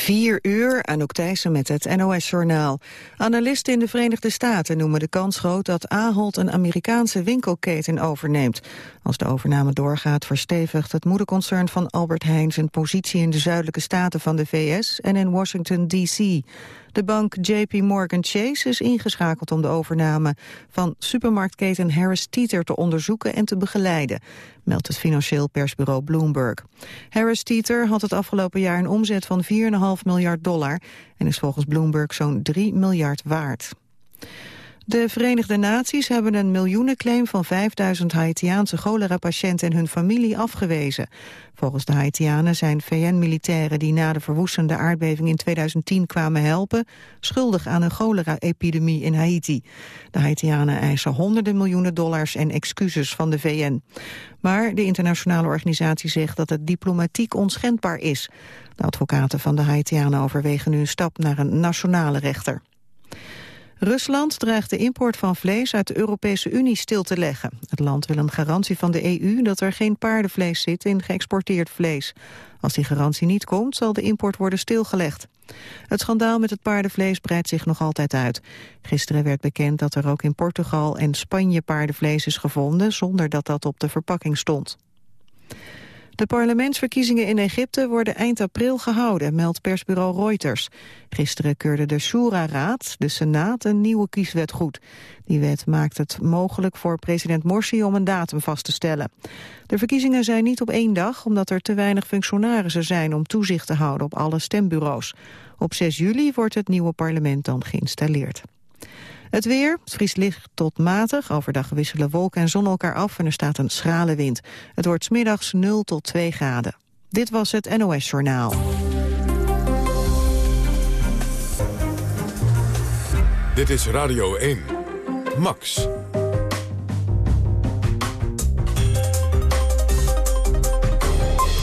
Vier uur, Anouk Thijssen met het NOS-journaal. Analisten in de Verenigde Staten noemen de kans groot dat Ahold een Amerikaanse winkelketen overneemt. Als de overname doorgaat verstevigt het moederconcern van Albert Heijn zijn positie in de zuidelijke staten van de VS en in Washington D.C. De bank JP Morgan Chase is ingeschakeld om de overname van supermarktketen Harris Teeter te onderzoeken en te begeleiden, meldt het financieel persbureau Bloomberg. Harris Teeter had het afgelopen jaar een omzet van 4,5 miljard dollar en is volgens Bloomberg zo'n 3 miljard waard. De Verenigde Naties hebben een miljoenenclaim van 5000 Haitiaanse cholera-patiënten en hun familie afgewezen. Volgens de Haitianen zijn VN-militairen die na de verwoestende aardbeving in 2010 kwamen helpen, schuldig aan een cholera-epidemie in Haiti. De Haitianen eisen honderden miljoenen dollars en excuses van de VN. Maar de internationale organisatie zegt dat het diplomatiek onschendbaar is. De advocaten van de Haitianen overwegen nu een stap naar een nationale rechter. Rusland dreigt de import van vlees uit de Europese Unie stil te leggen. Het land wil een garantie van de EU dat er geen paardenvlees zit in geëxporteerd vlees. Als die garantie niet komt, zal de import worden stilgelegd. Het schandaal met het paardenvlees breidt zich nog altijd uit. Gisteren werd bekend dat er ook in Portugal en Spanje paardenvlees is gevonden... zonder dat dat op de verpakking stond. De parlementsverkiezingen in Egypte worden eind april gehouden, meldt persbureau Reuters. Gisteren keurde de Shura-raad, de Senaat, een nieuwe kieswet goed. Die wet maakt het mogelijk voor president Morsi om een datum vast te stellen. De verkiezingen zijn niet op één dag, omdat er te weinig functionarissen zijn om toezicht te houden op alle stembureaus. Op 6 juli wordt het nieuwe parlement dan geïnstalleerd. Het weer, het licht tot matig. Overdag wisselen wolken en zon elkaar af en er staat een schrale wind. Het wordt smiddags 0 tot 2 graden. Dit was het NOS Journaal. Dit is Radio 1. Max.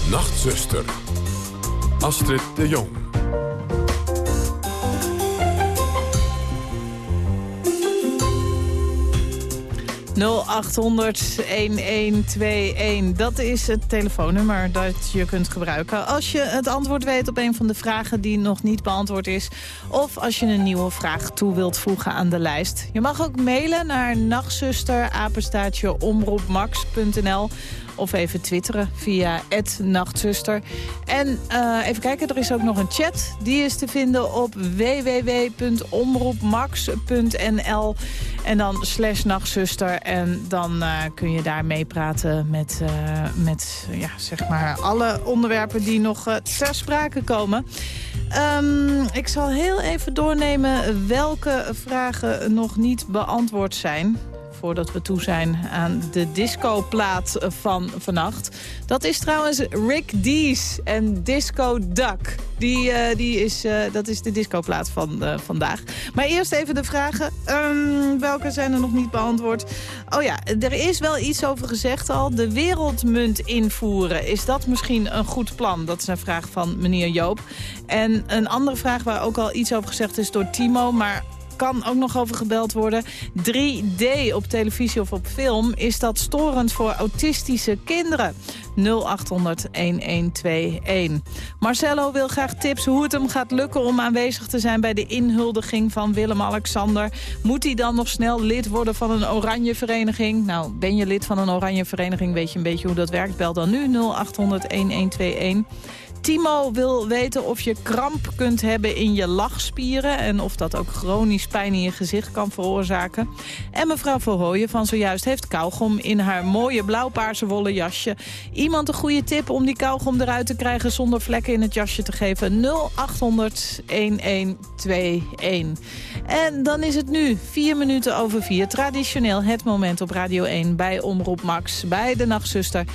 Nachtzuster. Astrid de Jong. 0800-1121. Dat is het telefoonnummer dat je kunt gebruiken. Als je het antwoord weet op een van de vragen die nog niet beantwoord is. Of als je een nieuwe vraag toe wilt voegen aan de lijst. Je mag ook mailen naar nachtzuster, omroepmax.nl of even twitteren via nachtzuster. En uh, even kijken, er is ook nog een chat. Die is te vinden op www.omroepmax.nl en dan slash nachtzuster. En dan uh, kun je daar meepraten met, uh, met ja, zeg maar alle onderwerpen die nog ter sprake komen. Um, ik zal heel even doornemen welke vragen nog niet beantwoord zijn voordat we toe zijn aan de discoplaat van vannacht. Dat is trouwens Rick Dees en Disco Duck. Die, uh, die is, uh, dat is de discoplaat van uh, vandaag. Maar eerst even de vragen. Um, welke zijn er nog niet beantwoord? Oh ja, er is wel iets over gezegd al. De wereldmunt invoeren. Is dat misschien een goed plan? Dat is een vraag van meneer Joop. En een andere vraag waar ook al iets over gezegd is door Timo... maar kan ook nog over gebeld worden. 3D op televisie of op film, is dat storend voor autistische kinderen? 0800-1121. Marcelo wil graag tips hoe het hem gaat lukken om aanwezig te zijn... bij de inhuldiging van Willem-Alexander. Moet hij dan nog snel lid worden van een oranje vereniging? Nou, ben je lid van een oranje vereniging, weet je een beetje hoe dat werkt. Bel dan nu 0800-1121. Timo wil weten of je kramp kunt hebben in je lachspieren... en of dat ook chronisch pijn in je gezicht kan veroorzaken. En mevrouw Verhooyen van zojuist heeft kauwgom in haar mooie blauwpaarse wollen jasje. Iemand een goede tip om die kauwgom eruit te krijgen... zonder vlekken in het jasje te geven? 0800 1121. En dan is het nu vier minuten over vier. Traditioneel het moment op Radio 1 bij Omroep Max, bij de Nachtzuster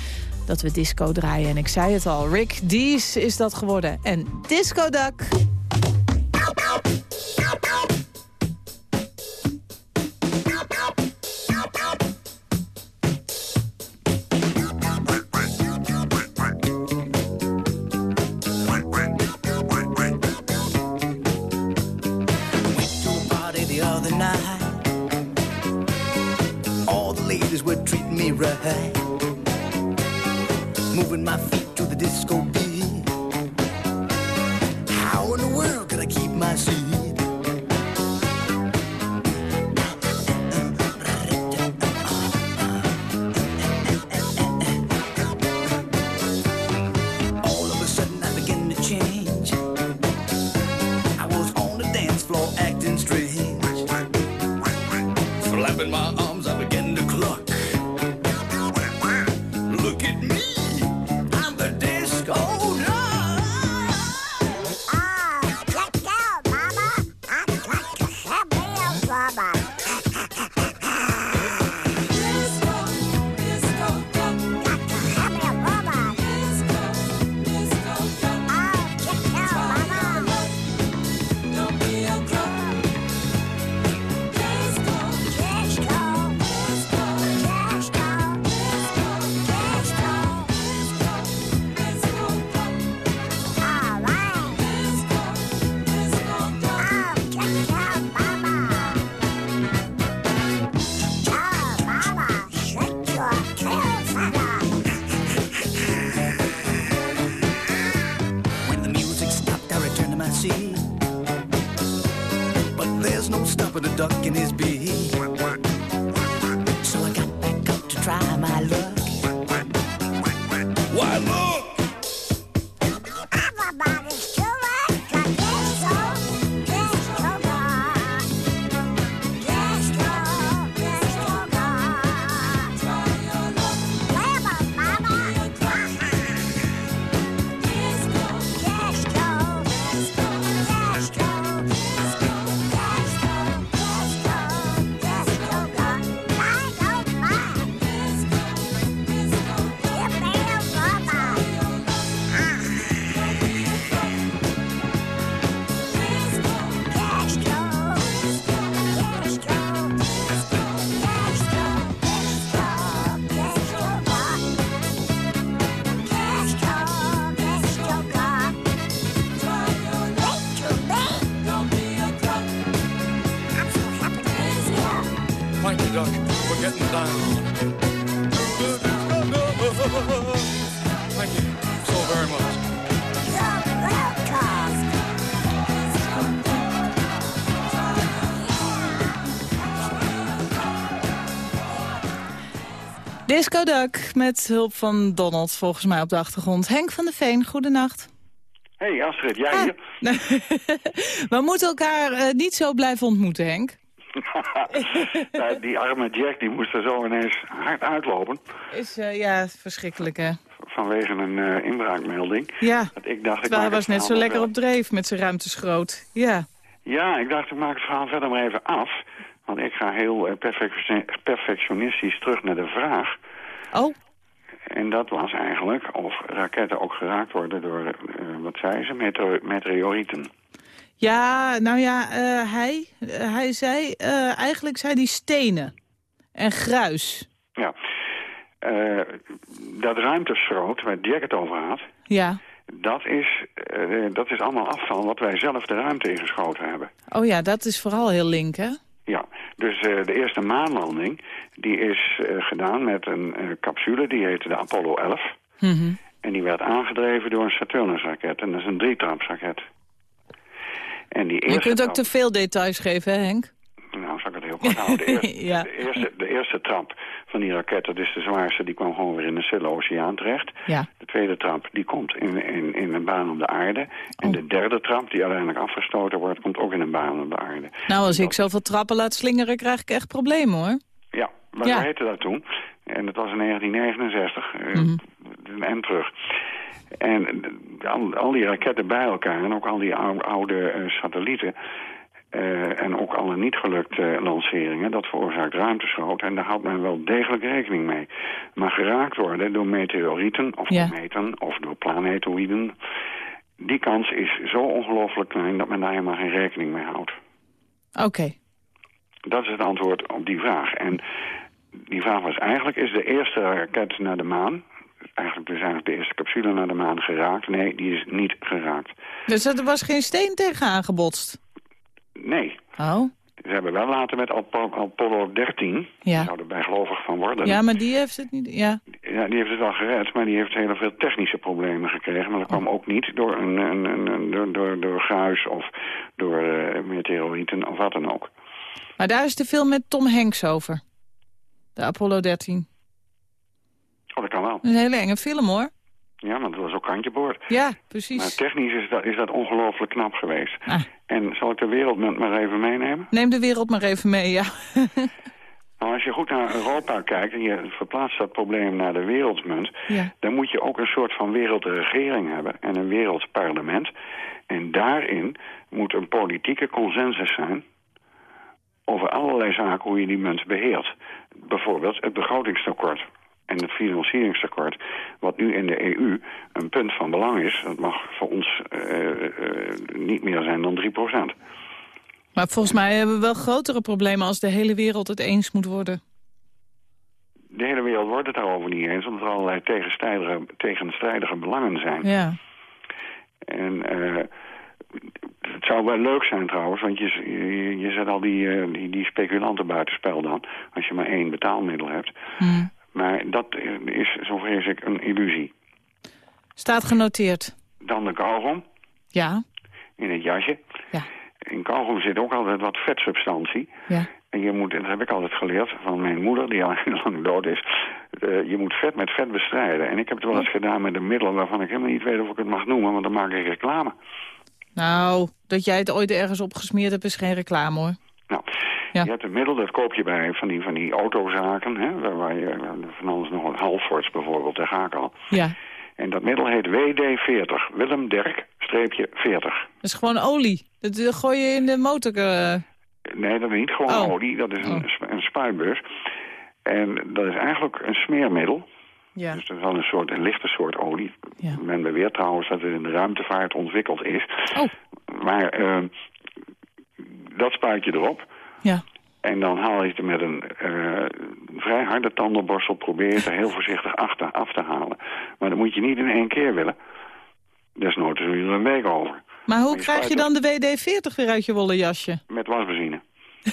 dat we disco draaien. En ik zei het al, Rick Dees is dat geworden. En Disco Duck... Disco Duck met hulp van Donald volgens mij op de achtergrond. Henk van der Veen, goedenacht. Hey Astrid, jij Ah. hier? We moeten elkaar eh, niet zo blijven ontmoeten, Henk. Die arme Jack die moest er zo ineens hard uitlopen. Is, eh, ja, verschrikkelijk hè. Vanwege een eh, inbraakmelding. Ja, Dat ik dacht, ik hij was net zo lekker op dreef met zijn ruimteschroot. Ja. Ja, ik dacht ik maak het verhaal verder maar even af. Want ik ga heel perfecti- perfectionistisch terug naar de vraag. Oh, En dat was eigenlijk of raketten ook geraakt worden door, eh, wat zei ze, Meteo- meteorieten. ja, nou ja, eh, hij, eh, hij zei, eigenlijk zei hij stenen en gruis. Ja. Dat ruimteschroot waar Jack het over had... Ja. Dat is, dat is allemaal afval wat wij zelf de ruimte ingeschoten hebben. Oh ja, dat is vooral heel link, hè? Ja, dus eh, de eerste maanlanding die is eh, gedaan met een eh, capsule, die heette de Apollo 11. Mhm. En die werd aangedreven door een Saturnus-raket. En dat is een drietrapsraket. En die Je eerste kunt ook te veel details geven, hè, Henk? Nou, zal ik het heel kort houden. De eerste, Ja. de, eerste, de eerste trap van die raket, dat is de zwaarste, die kwam gewoon weer in de Stille Oceaan terecht. Ja. De tweede trap, die komt in, in, in een baan om de aarde. En Oh. de derde trap, die uiteindelijk afgestoten wordt, komt ook in een baan om de aarde. Nou, als ik zoveel trappen laat slingeren, krijg ik echt problemen, hoor. Ja, maar Ja. heette dat toen. En dat was in 1969. eh, Mhm. En terug. En eh, al, al die raketten bij elkaar en ook al die oude, oude eh, satellieten... eh, en ook alle niet gelukte lanceringen, dat veroorzaakt ruimteschroot. En daar houdt men wel degelijk rekening mee. Maar geraakt worden door meteorieten of Ja. kometen of door planetoïden... die kans is zo ongelooflijk klein dat men daar helemaal geen rekening mee houdt. Oké. Dat is het antwoord op die vraag. En die vraag was eigenlijk, is de eerste raket naar de maan... eigenlijk dus eigenlijk de eerste capsule naar de maan geraakt? Nee, die is niet geraakt. Dus er was geen steen tegen aangebotst? Nee, Oh. ze hebben wel later met Apo- Apollo 13... Ja. Zou er bijgelovig van worden. Ja, maar die heeft het niet... Ja. Ja, die heeft het wel gered, maar die heeft heel veel technische problemen gekregen. Maar dat kwam ook niet door, een, een, een, een- door, door, door gruis of door eh, meteorieten of wat dan ook. Maar daar is de film met Tom Hanks over. De Apollo 13. Oh, dat kan wel. Een hele enge film, hoor. Ja, maar dat was ook kantje boord. Ja, Maar precies. technisch is dat, is dat ongelooflijk knap geweest. Ah, En zal ik de wereldmunt maar even meenemen? neem de wereld maar even mee, ja. Nou, als je goed naar Europa kijkt en je verplaatst dat probleem naar de wereldmunt... ja. dan moet je ook een soort van wereldregering hebben en een wereldparlement. En daarin moet een politieke consensus zijn over allerlei zaken hoe je die munt beheert. Bijvoorbeeld het begrotingstekort en het financieringstekort, wat nu in de EU een punt van belang is. Dat mag voor ons eh, eh, niet meer zijn dan 3 procent. Maar volgens mij hebben we wel grotere problemen als de hele wereld het eens moet worden. De hele wereld wordt het daarover niet eens, omdat er allerlei tegenstrijdige, tegenstrijdige belangen zijn. Ja. En eh, het zou wel leuk zijn trouwens, want je, je, je zet al die, die, die speculanten buitenspel dan, als je maar één betaalmiddel hebt. Hm. Maar dat is, zo vrees ik, een illusie. Staat genoteerd. Dan de kauwgom. Ja. in het jasje. Ja. In kauwgom zit ook altijd wat vetsubstantie. Ja. En je moet, en dat heb ik altijd geleerd van mijn moeder, die al heel lang dood is. eh, je moet vet met vet bestrijden. En ik heb het wel eens gedaan met een middel waarvan ik helemaal niet weet of ik het mag noemen, want dan maak ik reclame. Nou, dat jij het ooit ergens opgesmeerd hebt is geen reclame hoor. Nou, Ja. je hebt een middel, dat koop je bij van die, van die autozaken, hè, waar, waar je eh, van alles nog een Halfords bijvoorbeeld, daar ga ik al. Ja. En dat middel heet WD-40, Willem Derk, streepje 40. Dat is gewoon olie. Dat eh, gooi je in de motor. eh, Nee, dat is niet gewoon Oh. olie, dat is een, Oh. een spuitbus. En dat is eigenlijk een smeermiddel. ja. Dus dat is wel een, soort, een lichte soort olie. Ja. Men beweert trouwens dat het in de ruimtevaart ontwikkeld is. Oh. Maar eh, dat spuit je erop. Ja. En dan haal je het er met een eh, vrij harde tandenborstel... probeer je het er heel voorzichtig achter, af te halen. Maar dat moet je niet in één keer willen. Desnoods doe je er een week over. Maar hoe Maar je krijg je dan de WD-40 weer uit je wollen jasje? Met wasbenzine.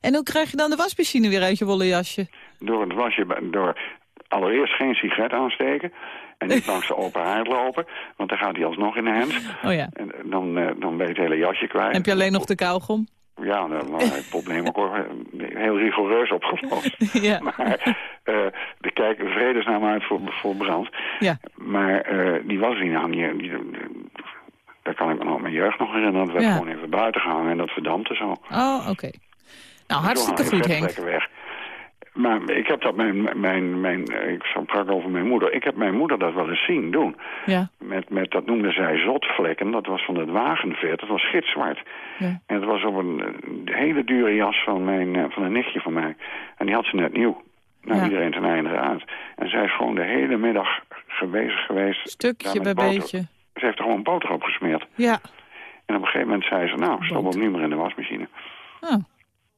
En hoe krijg je dan de wasmachine weer uit je wollen jasje? Door het wasje, door allereerst geen sigaret aansteken... en niet langs de open haard lopen, want dan gaat hij alsnog in de hand. Oh ja. En dan, eh, dan ben je het hele jasje kwijt. Heb je alleen nog de kauwgom? Ja, was het probleem ook eh, heel rigoureus opgelost. Ja. Maar eh de kijken vredesnaam uit voor, voor brand. Ja. Maar eh, die wasbenzine hang je... Die, daar kan ik me nog mijn jeugd nog herinneren. Dat werd Ja. gewoon even buiten gehangen en dat verdampte zo. Oh, oké. Nou, hartstikke goed, Henk. weg. Maar ik heb dat mijn, mijn, mijn, eh, ik sprak over mijn moeder. Ik heb mijn moeder dat wel eens zien doen. Ja, Met, met, dat noemde zij zotvlekken. Dat was van het wagenvet. Dat was gitzwart. ja. En het was op een, eh, hele dure jas van, mijn, eh, van een nichtje van mij. En die had ze net nieuw. Nou, Ja. iedereen ten einde uit. En zij is gewoon de hele middag geweest geweest. Stukje bij boter. beetje. Ze heeft er gewoon boter op gesmeerd. Ja. En op een gegeven moment zei ze, nou, stop hem nu maar in de wasmachine. Oh.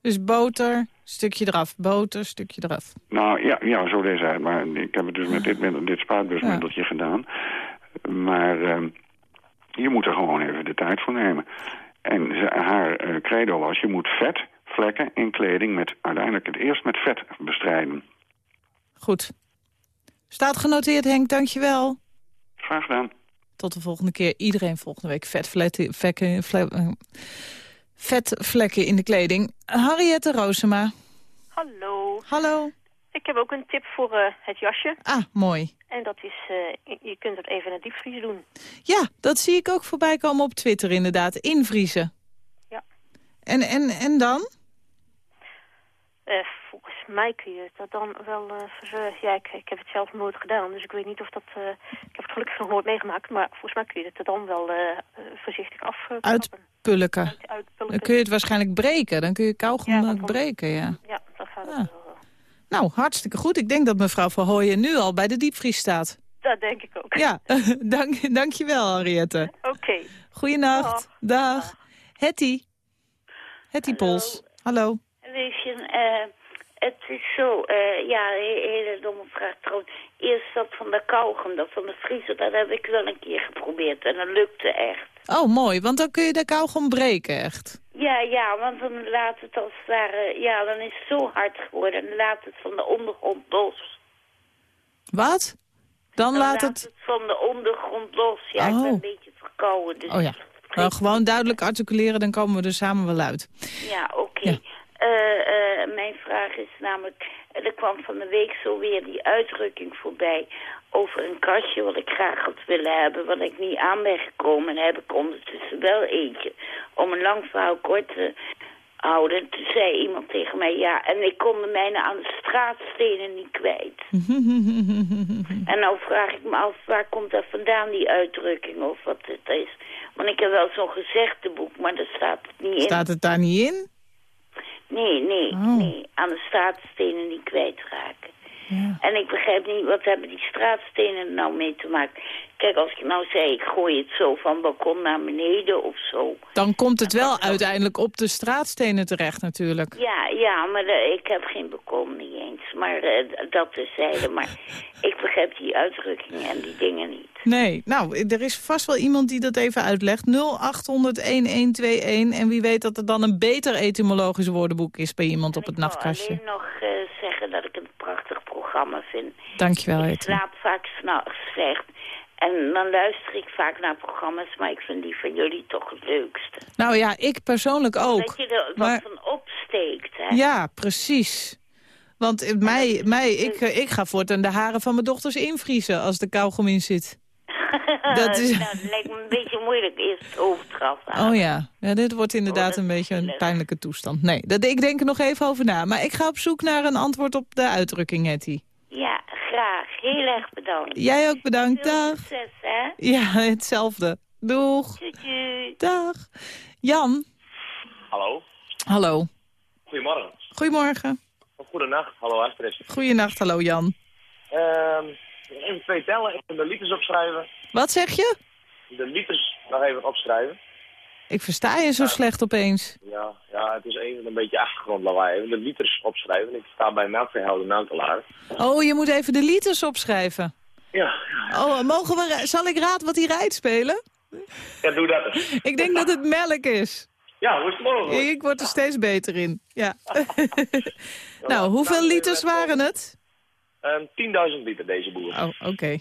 Dus boter, stukje eraf. Boter, stukje eraf. Nou, ja, ja zo zij het. Maar ik heb het dus met dit, middel- dit spuitbusmiddeltje gedaan. Maar ehm, je moet er gewoon even de tijd voor nemen. En ze, haar eh, credo was, je moet vet, vlekken in kleding... Met, uiteindelijk het eerst met vet bestrijden. Goed. Staat genoteerd, Henk. Dankjewel. Graag gedaan. Tot de volgende keer. Iedereen volgende week vetvlekken, vlekken, vle- eh, vetvlekken in de kleding. Harriette Roosema. Hallo. Hallo. Ik heb ook een tip voor eh, het jasje. Ah, mooi. En dat is, eh, je- kunt het even in de diepvries doen. Ja, dat zie ik ook voorbij komen op Twitter inderdaad. Invriezen. Ja. En, en, en dan? Eh, volgens mij kun je dat dan wel uh. Ja, ik, ik heb het zelf nooit gedaan, dus ik weet niet of dat... eh, ik heb het gelukkig nog nooit meegemaakt, maar volgens mij kun je het er dan wel eh, voorzichtig afknappen. Uitpulken. Uit- uitpulken. Dan kun je het waarschijnlijk breken. Dan kun je kauwgom Ja, breken, ja. Ja, dat gaat Ah. wel. Nou, hartstikke goed. Ik denk dat mevrouw Van Hooyen nu al bij de diepvries staat. Dat denk ik ook. Ja, dank, dankjewel Henriette. Oké. Goeienacht. Dag. Hetty. Hetty Pols. Hallo. Je, eh, het is zo, eh, ja, een hele domme vraag trouwens. Eerst dat van de kauwgom, dat van de vriezer, dat heb ik wel een keer geprobeerd en dat lukte echt. Oh, mooi, want dan kun je de kauwgom breken, echt. Ja, ja, want dan laat het als het ware, ja, dan is het zo hard geworden en dan laat het van de ondergrond los. Wat? Dan Dan laat het... van de ondergrond los. Ja, ik ben Oh. een beetje verkouden. Dus Oh ja. Nou, gewoon duidelijk articuleren, dan komen we er samen wel uit. Ja, oké. Ja. Eh, eh, mijn vraag is namelijk, er kwam van de week zo weer die uitdrukking voorbij over een kastje wat ik graag had willen hebben, wat ik niet aan ben gekomen. En heb ik ondertussen wel eentje. Om een lang verhaal kort te houden, toen zei iemand tegen mij, ja, en ik kon de mijne aan de straatstenen niet kwijt. en nou vraag ik me af, waar komt dat vandaan, die uitdrukking, of wat het is. Want ik heb wel zo'n gezegdeboek, maar daar staat het niet in. Staat het daar niet in? Nee, nee, Oh. nee. Aan de straatstenen niet kwijtraken. Ja. En ik begrijp niet, wat hebben die straatstenen er nou mee te maken? Kijk, als ik nou zei, ik gooi het zo van balkon naar beneden of zo. Dan komt het wel uiteindelijk op de straatstenen terecht natuurlijk. Ja, ja, maar eh, ik heb geen balkon niet eens. Maar eh, dat terzijde. Maar ik begrijp die uitdrukkingen en die dingen niet. Nee, nou, er is vast wel iemand die dat even uitlegt. 0800-1121 en wie weet dat er dan een beter etymologisch woordenboek is bij iemand op het ik wil nachtkastje. alleen nog eh, zeggen dat ik het een programma vind. Dankjewel, Ik slaap vaak s'nachts slecht. En dan luister ik vaak naar programma's, maar ik vind die van jullie toch het leukste. Nou ja, ik persoonlijk ook. Dat je er wat Maar- van opsteekt, hè? Ja, precies. Want eh, mij, mij, ik, eh, ik ga voortaan de haren van mijn dochters invriezen als de kauwgom in zit. dat is- Nou, dat lijkt me een beetje moeilijk, eerst het halen. Oh ja. ja, dit wordt inderdaad Oh, een beetje een pijnlijke toestand. Nee, dat, ik denk er nog even over na. Maar ik ga op zoek naar een antwoord op de uitdrukking, Hetty. Ja, graag. Heel erg bedankt. Jij ook bedankt, Veel dag. succes, hè? Ja, hetzelfde. Doeg. Dag. Jan. Hallo, Hallo. goedemorgen. Goedemorgen. Goedenacht, hallo Astrid. Goedenacht, hallo Jan. Ehm even twee tellen, even de liters opschrijven. Wat zeg je? De liters nog even opschrijven. Ik versta je zo slecht opeens. Ja, ja, het is even een beetje achtergrondlawaai. Even de liters opschrijven. Ik sta bij melkveehouder Nankelaar. Oh, je moet even de liters opschrijven. Ja, Oh, mogen we, zal ik raad wat hij rijdt spelen? ja, doe dat eens. Ik denk dat het melk is. Ja, hoe is het mogelijk? Ik word er steeds beter in. Ja. nou, hoeveel liters waren het? Ehm 10.000 liter deze boer. Oh, oké.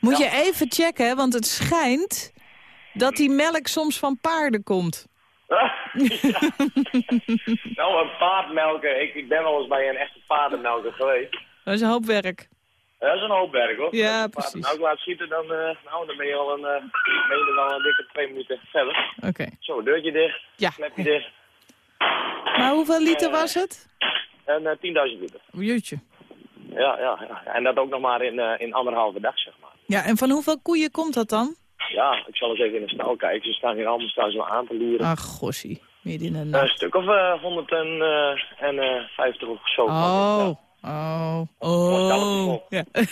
Moet je even checken, want het schijnt dat die melk soms van paarden komt. Nou, een paardmelker. Ik, ik ben wel eens bij een echte paardenmelker geweest. Dat is een hoop werk. Dat is een hoop werk hoor. Ja, Als precies. paardenmelk laat schieten, dan, eh, nou, dan ben je al een, eh, ben je wel een dikke twee minuten verder. Oké. Zo, deurtje dicht, Ja. klepje dicht. Maar hoeveel liter was het? En eh 10.000 liter. Jeetje. Ja, ja, ja. En dat ook nog maar in, eh, in anderhalve dag, zeg maar. Ja, en van hoeveel koeien komt dat dan? Ja, ik zal eens even in de stal kijken. Ze staan hier allemaal staan wel aan te lieren. Ach, gossie. Midden in de een stuk of eh 150 of zo. Oh. Oh. Oh. Ja.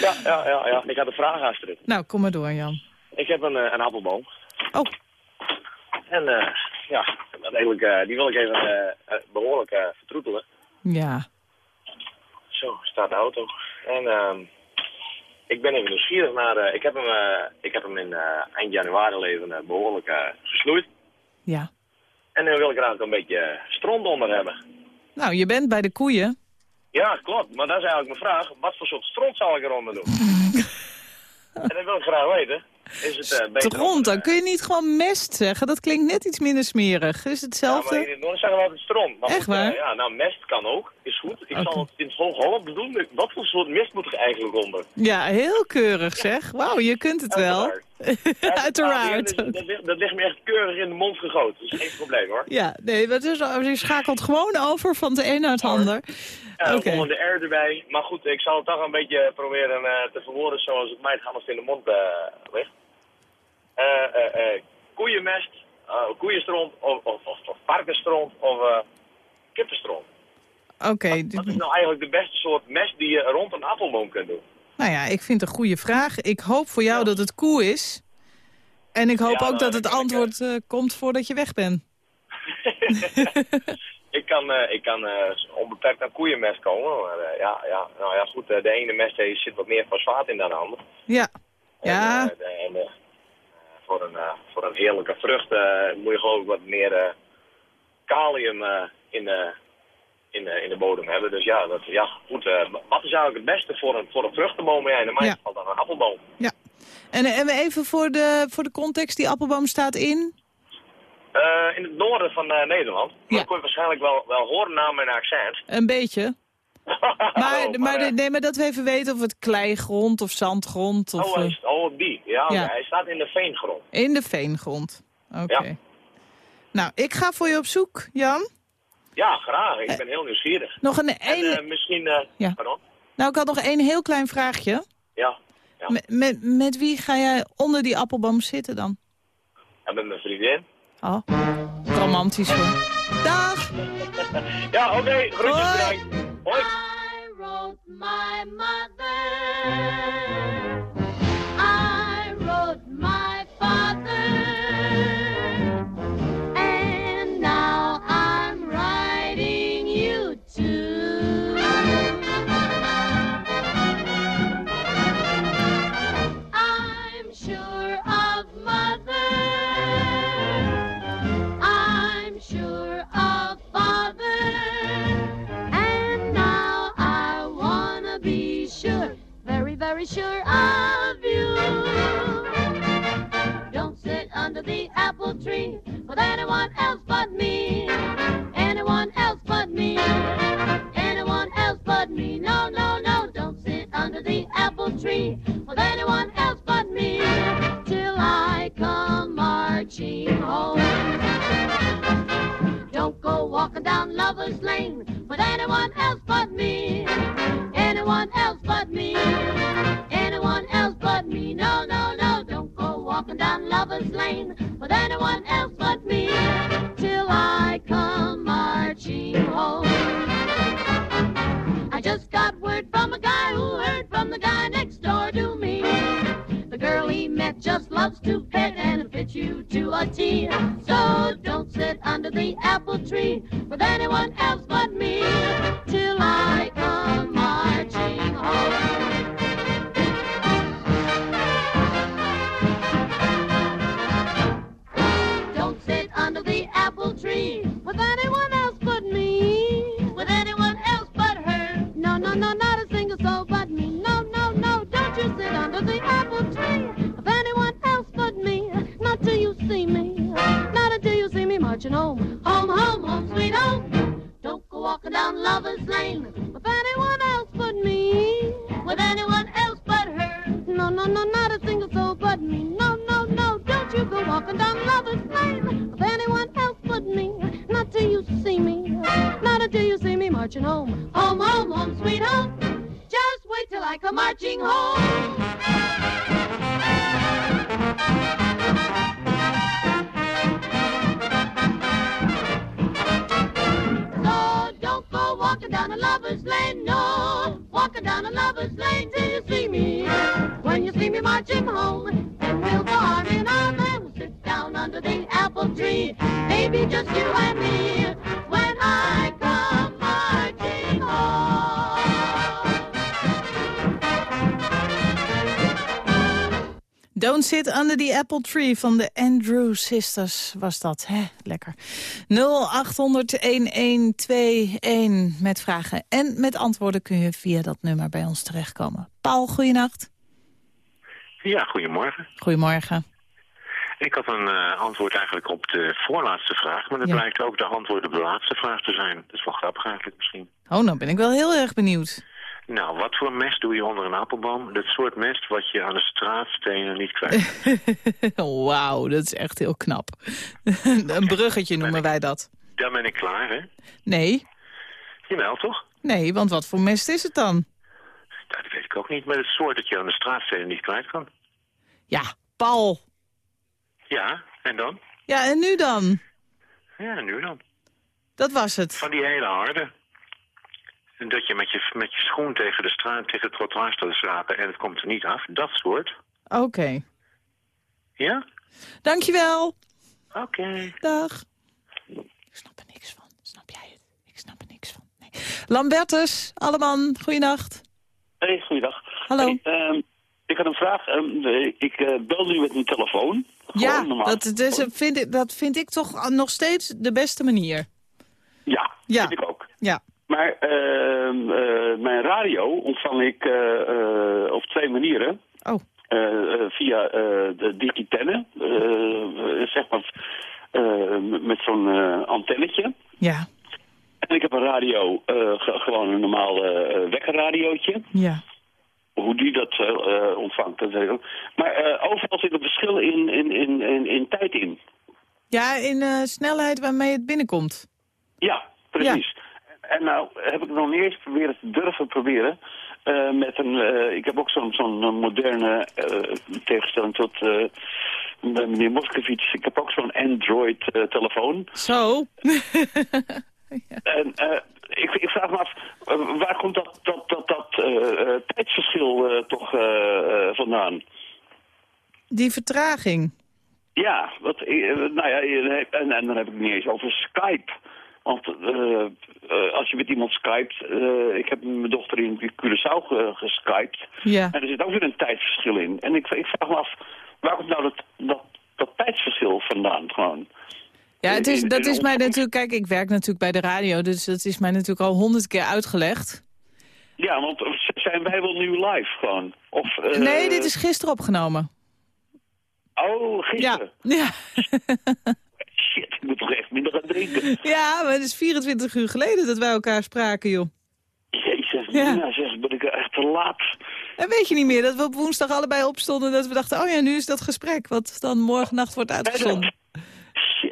Ja, ja, ja, ja. Ik had een vraag, Astrid. nou, kom maar door, Jan. Ik heb een, eh, een appelboom. Oh. En eh, ja, dat eigenlijk, eh, die wil ik even eh, eh, behoorlijk eh, vertroetelen. Ja. Zo, staat de auto. En ehm, ik ben even nieuwsgierig naar... eh, ik, heb hem, eh, ik heb hem in eh, eind januari leven eh, behoorlijk eh, gesnoeid. Ja. En nu wil ik er eigenlijk een beetje stront onder hebben. Nou, je bent bij de koeien. Ja, klopt. Maar dat is eigenlijk mijn vraag. Wat voor soort stront zal ik eronder doen? en dat wil ik graag weten. Is het eh beter... Stront, dan kun je niet gewoon mest zeggen. Dat klinkt net iets minder smerig. Is het Ja, maar hetzelfde? in het Noorden zeggen we altijd stront. Maar Echt goed, eh, waar? ja, nou, mest kan ook. Goed. Ik zal het in Hoog-Holland doen. Wat voor soort mest moet ik eigenlijk onder? Ja, heel keurig zeg. Wauw, je kunt het wel. Uiteraard. Dat, ligt, dat ligt me echt keurig in de mond gegoten. Dat is geen probleem hoor. Ja, nee, is, je schakelt gewoon over van de een naar het ander. Ja, Oké. Gewoon de R erbij. Maar goed, ik zal het toch een beetje proberen eh, te verwoorden zoals het mij het in de mond eh, ligt. Eh, koeienmest, koeienstront of, of, of, of varkensstront of kippenstront. Oké, Wat is nou eigenlijk de beste soort mest die je rond een appelboom kunt doen? nou ja, ik vind het een goede vraag. Ik hoop voor jou dat het koe is. En ik hoop Ja, ook dat het antwoord eh, komt voordat je weg bent. Ik kan, eh, ik kan eh, onbeperkt aan koeienmest komen. Maar ja, ja, nou ja, goed, de ene mest heeft, zit wat meer fosfaat in dan de andere. Ja. En, Ja, de- en, voor, een, voor een heerlijke vrucht moet je geloof ik wat meer kalium in, eh, in, de- in de bodem hebben. Dus ja, dat, ja goed. eh, wat is eigenlijk het beste voor een, voor een vruchtenboom? Ja, in mijn Ja. geval dan een appelboom. ja. En, en even voor de, voor de context, die appelboom staat in? Eh, in het noorden van eh, Nederland. Maar Ja. Dat kon je waarschijnlijk wel, wel horen na mijn accent. Een beetje. Maar, Oh, maar, eh, de- nee, maar dat we even weten of het kleigrond of zandgrond of oh, eh, is- oh, die. Ja, hij staat in de veengrond. in de veengrond. Oké. Ja. Nou, ik ga voor je op zoek, Jan. Ja, graag. Ik ben heel nieuwsgierig. Nog een, En één- eh, misschien... eh, Ja. Pardon? nou, ik had nog één heel klein vraagje. Ja. Ja. Met, met, met wie ga jij onder die appelboom zitten dan? En met mijn vriendin. Oh, romantisch hoor. Dag! Ja, oké. groetjes Hoi. Hoi. I wrote my mother. Anyone else but me. Anyone else but me. Anyone else but me. No, no, no. Don't sit under the apple tree with anyone else but me. Till I come marching home. Don't go walking down Lover's Lane with anyone else but me. Anyone else but me. Anyone else but me. No, no, no. Don't go walking down Lover's Lane with anyone else but under the apple tree van de Andrew Sisters was dat. hè? Lekker. 0800-1121 met vragen en met antwoorden kun je via dat nummer bij ons terechtkomen. Paul, goeienacht. Ja, goedemorgen. Goedemorgen. Ik had een eh, antwoord eigenlijk op de voorlaatste vraag, maar dat Ja. blijkt ook de antwoord op de laatste vraag te zijn. Dat is wel grappig eigenlijk misschien. Oh, nou ben ik wel heel erg benieuwd. Nou, wat voor mest doe je onder een appelboom? Dat soort mest wat je aan de straatstenen niet kwijt. Wauw, dat is echt heel knap. een bruggetje noemen wij dat. Dan ben ik klaar, hè? Nee, Jawel, toch? nee, want wat voor mest is het dan? Dat weet ik ook niet, maar het soort dat je aan de straatstenen niet kwijt kan. Ja, Paul. Ja, en dan? Ja, en nu dan? Ja, en nu dan? Dat was het. Van die hele harde. Dat je met je, met je schoen tegen de straat, tegen het trottoir staat te slapen en het komt er niet af. Dat soort. Oké. Ja? Dankjewel. Oké. Dag. Ik snap er niks van. Snap jij het? Ik snap er niks van. Nee. Lambertus, Alleman, goeienacht. Hey, goeiedag. Hallo. Hey, ehm, ik had een vraag. Ehm, eh, ik eh, bel nu met mijn telefoon. Gewoon Ja, normaal. dat, is, vind ik, dat vind ik toch nog steeds de beste manier. Ja, Ja. vind ik ook. Ja. Maar ehm, eh, mijn radio ontvang ik eh, eh, op twee manieren. Oh. Via de digitenne, zeg maar met zo'n antennetje. Ja. En ik heb een radio, ge- gewoon een normaal wekkerradiootje. Ja. Hoe die dat eh, ontvangt, dat weet ik ook. Maar overal zit een verschil in, in, in, in, in tijd in. Ja, in snelheid waarmee het binnenkomt. Ja, precies. En nou heb ik nog niet eens proberen te durven proberen. eh, met een, eh, ik heb ook zo'n zo'n eh, moderne eh, tegenstelling tot eh, meneer Moskowitz. Ik heb ook zo'n Android-telefoon. Zo. En eh, ik, ik vraag me af, waar komt dat, dat, dat, dat eh, eh, tijdsverschil eh, toch vandaan? Die vertraging. Ja, wat, nou ja, en, en dan heb ik het niet eens over Skype. Want eh, eh, als je met iemand skypt, eh, ik heb mijn dochter in Curaçao ge, geskypt. Ja. En er zit ook weer een tijdsverschil in. En ik, ik vraag me af, waar komt nou dat, dat, dat tijdsverschil vandaan gewoon? Ja, het is, In- dat in is mij natuurlijk... Kijk, ik werk natuurlijk bij de radio, dus dat is mij natuurlijk al honderd keer uitgelegd. Ja, want zijn wij wel nu live gewoon? Of, Nee, dit is gisteren opgenomen. Oh, gisteren? Ja. Shit, ik moet toch echt minder gaan drinken. Ja, maar het is 24 uur geleden dat wij elkaar spraken, joh. Jezus, Ja. ja. zeg, ben ik echt te laat. En weet je niet meer dat we op woensdag allebei opstonden... dat we dachten, oh ja, nu is dat gesprek... wat dan morgennacht wordt uitgezonden.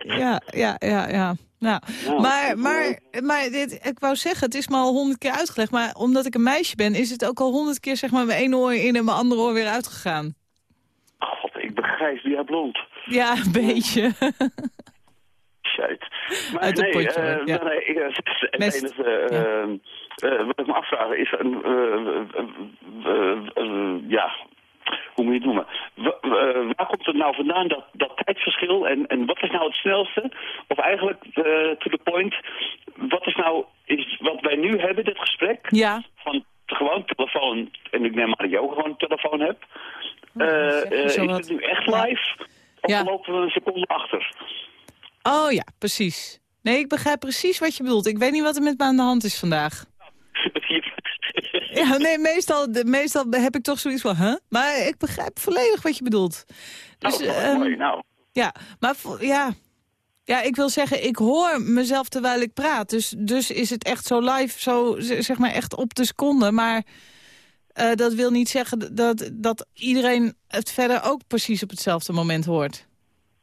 Ja, ja, ja, ja. Nou, Nou, maar, maar, maar dit, ik wou zeggen, het is me al honderd keer uitgelegd... maar omdat ik een meisje ben, is het ook al honderd keer zeg maar, mijn ene oor in... en mijn andere oor weer uitgegaan. God, ik ben grijs via blond. Ja, een beetje. Maar Uit het nee, potje, eh, ja. nee, ik, eh, het enige eh, wat ik me afvraag is, ja, hoe moet je het noemen? Wa- waar komt het nou vandaan, dat, dat tijdsverschil? En, en wat is nou het snelste? Of eigenlijk, to the point, wat is nou, is wat wij nu hebben, dit gesprek? Ja. Van gewoon telefoon, en ik neem aan dat ook gewoon een telefoon hebt. Is het nu echt live? Of Ja. lopen we een seconde achter? Oh ja, precies. Nee, ik begrijp precies wat je bedoelt. Ik weet niet wat er met me aan de hand is vandaag. Ja, nee, meestal, de- meestal heb ik toch zoiets van, huh? Maar ik begrijp volledig wat je bedoelt. Dus, Oh, wat ehm, mooi, nou. Ja, maar ja. ja, ik wil zeggen, ik hoor mezelf terwijl ik praat. Dus, dus is het echt zo live, zo zeg maar echt op de seconde. Maar eh, dat wil niet zeggen dat, dat iedereen het verder ook precies op hetzelfde moment hoort.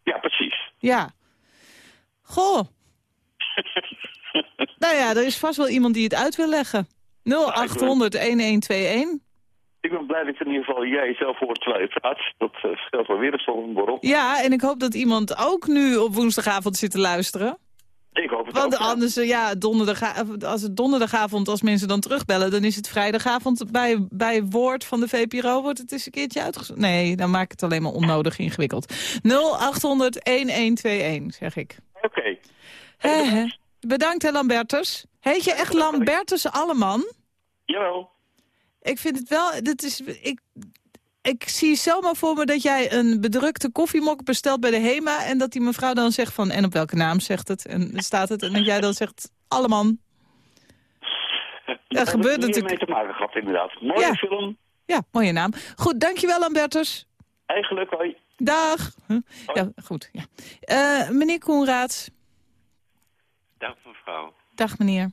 Ja, precies. Ja. Goh. nou ja, er is vast wel iemand die het uit wil leggen. 0800 1121. Ik ben blij dat in ieder geval jij zelf hoort terwijl je praat. Dat uh, scheelt wel weer een borrel. Ja, en ik hoop dat iemand ook nu op woensdagavond zit te luisteren. Ik hoop het Want ook. ja. anders, eh, ja, donderdag, als het donderdagavond, als mensen dan terugbellen... dan is het vrijdagavond bij, bij Woord van de VPRO wordt het eens een keertje uitgezonden. Nee, dan maak ik het alleen maar onnodig ingewikkeld. 0800-1121, zeg ik. Oké. Hè. Bedankt, hè, Lambertus. Heet je echt Lambertus Alleman? Jawel. Ik vind het wel... Dit is, ik, ik zie zomaar voor me dat jij een bedrukte koffiemok bestelt bij de HEMA... en dat die mevrouw dan zegt van... en op welke naam zegt het? En staat het? En dat jij dan zegt... Alleman. Daar gebeurt natuurlijk- mee te maken gehad, inderdaad. Mooie Ja. film. Ja, mooie naam. Goed, dankjewel Lambertus. Eigenlijk, hoi. Dag. Huh? Ja, goed. Ja. Eh, meneer Koenraad. Dag mevrouw. Dag meneer.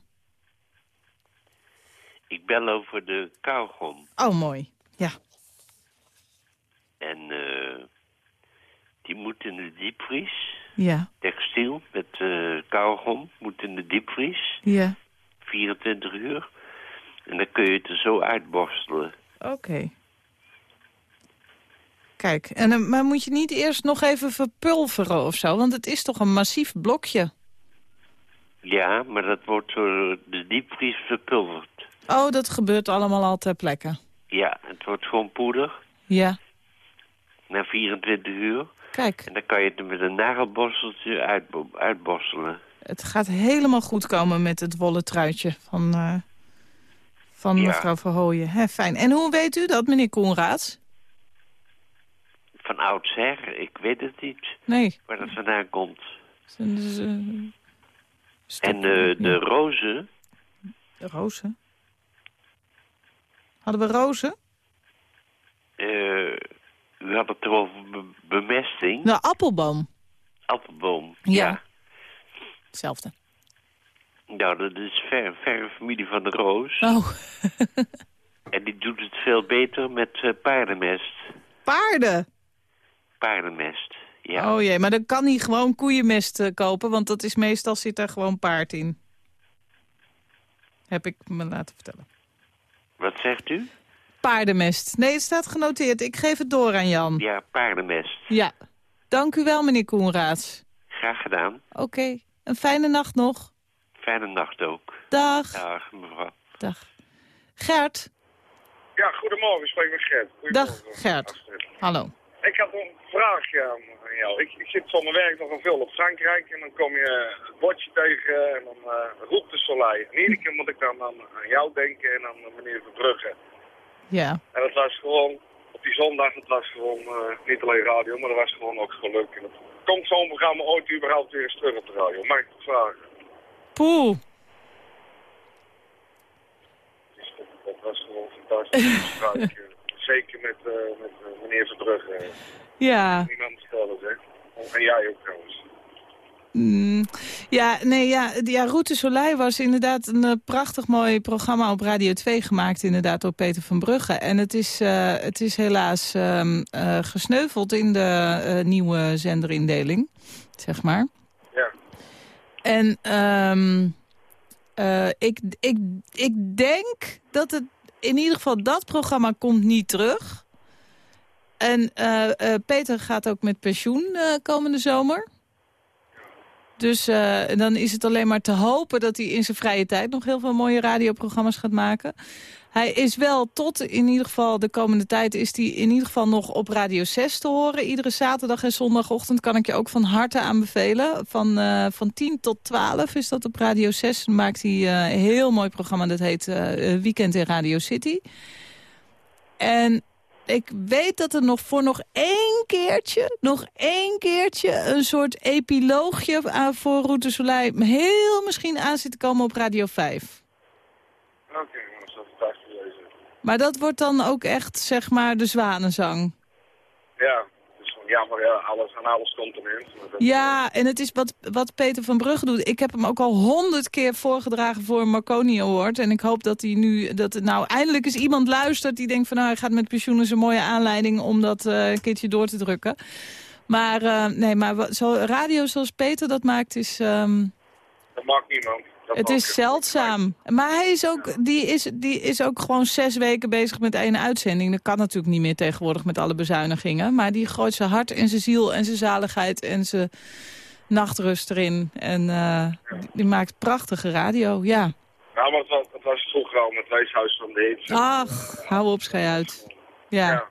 Ik bel over de kauwgom. Oh, mooi. Ja. En eh, die moet in de diepvries. Ja. Textiel met eh kauwgom moet in de diepvries. Ja. 24 uur. En dan kun je het er zo uitborstelen. Oké. Kijk, en, eh, maar moet je niet eerst nog even verpulveren of zo? Want het is toch een massief blokje. Ja, maar dat wordt door de diepvries verpulverd. Oh, dat gebeurt allemaal al ter plekke. Ja, het wordt gewoon poeder. Ja. Na 24 uur. Kijk, En dan kan je het met een nagelborsteltje uitbo- uitborstelen. het gaat helemaal goed komen met het wollen truitje van, eh, van Ja. mevrouw Verhooyen. Hè, fijn. En hoe weet u dat, meneer Koenraads? Van oudsher, ik weet het niet. Nee. Waar dat vandaan komt. Dus, En eh, de rozen, de rozen? Hadden we rozen? eh, u had het over be- bemesting. De appelboom. Appelboom. Ja. Hetzelfde. Nou, dat is ver, verre familie van de roos. Oh, En die doet het veel beter met eh, paardenmest. paarden. Paardenmest, ja. Oh jee, maar dan kan hij gewoon koeienmest eh, kopen, want dat is meestal zit daar gewoon paard in. Heb ik me laten vertellen. Wat zegt u? Paardenmest. Nee, het staat genoteerd. Ik geef het door aan Jan. Ja, paardenmest. Ja. Dank u wel, meneer Koenraads. Graag gedaan. Oké, een fijne nacht nog. Fijne nacht ook. Dag. Dag, mevrouw. Dag. Gert. Ja, goedemorgen. Ik spreek met Gert. Dag. Gert. Hallo. Ik had een vraagje aan aan jou. Ik, ik zit van mijn werk nog veel op Frankrijk en dan kom je het bordje tegen en dan eh roept de Soleil. En iedere keer moet ik dan aan, aan jou denken en aan meneer Verbrugge. Ja. En het was gewoon, op die zondag, het was gewoon eh, niet alleen radio, maar er was gewoon ook geluk. En het komt zo'n programma ooit überhaupt weer eens terug op de radio? Mag ik het vragen? Poeh. dat was gewoon fantastisch. Zeker met, eh, met eh, meneer Verbrugge. Ja. Niemand zeg. En jij ook trouwens. Mm, ja, nee, ja, ja, Route Soleil was inderdaad een eh, prachtig mooi programma op Radio 2 gemaakt, inderdaad, door Peter van Brugge. En het is, eh, het is helaas ehm, eh, gesneuveld in de nieuwe zenderindeling, zeg maar. Ja. En ehm, eh, ik, ik, ik denk dat het, in ieder geval dat programma komt niet terug. En eh, eh, Peter gaat ook met pensioen eh, komende zomer. Dus dan is het alleen maar te hopen dat hij in zijn vrije tijd nog heel veel mooie radioprogramma's gaat maken. Hij is wel tot in ieder geval de komende tijd is hij in ieder geval nog op Radio 6 te horen. Iedere zaterdag en zondagochtend kan ik je ook van harte aanbevelen. Van, van 10 tot 12 is dat op Radio 6. Dan maakt hij een heel mooi programma dat heet Weekend in Radio City. En ik weet dat er nog voor nog één keertje, nog één keertje... een soort epiloogje aan voor Route Soleil heel misschien aan zit te komen op Radio 5. Oké, nou, dat is fantastisch wezen. Maar dat wordt dan ook echt, zeg maar, de zwanenzang. Ja, gewoon jammer, ja, alles aan alles komt erin. Maar Ja, en het is wat, wat Peter van Brugge doet. Ik heb hem ook al honderd keer voorgedragen voor een Marconi Award. En ik hoop dat hij nu, dat het nou eindelijk eens iemand luistert die denkt van nou, hij gaat met pensioen is een mooie aanleiding om dat eh, een keertje door te drukken. Maar eh, nee, maar zo, radio zoals Peter dat maakt is, ehm, Dat mag niemand. Het is zeldzaam. Maar hij is ook, die, is, die is ook gewoon zes weken bezig met één uitzending. Dat kan natuurlijk niet meer tegenwoordig met alle bezuinigingen. Maar die gooit zijn hart en zijn ziel en zijn zaligheid en zijn nachtrust erin. En eh, die, maakt prachtige radio, ja. Ja, maar het was, het was vroeger al met Weeshuis van de Hits. Ach, hou op, schei uit. Ja.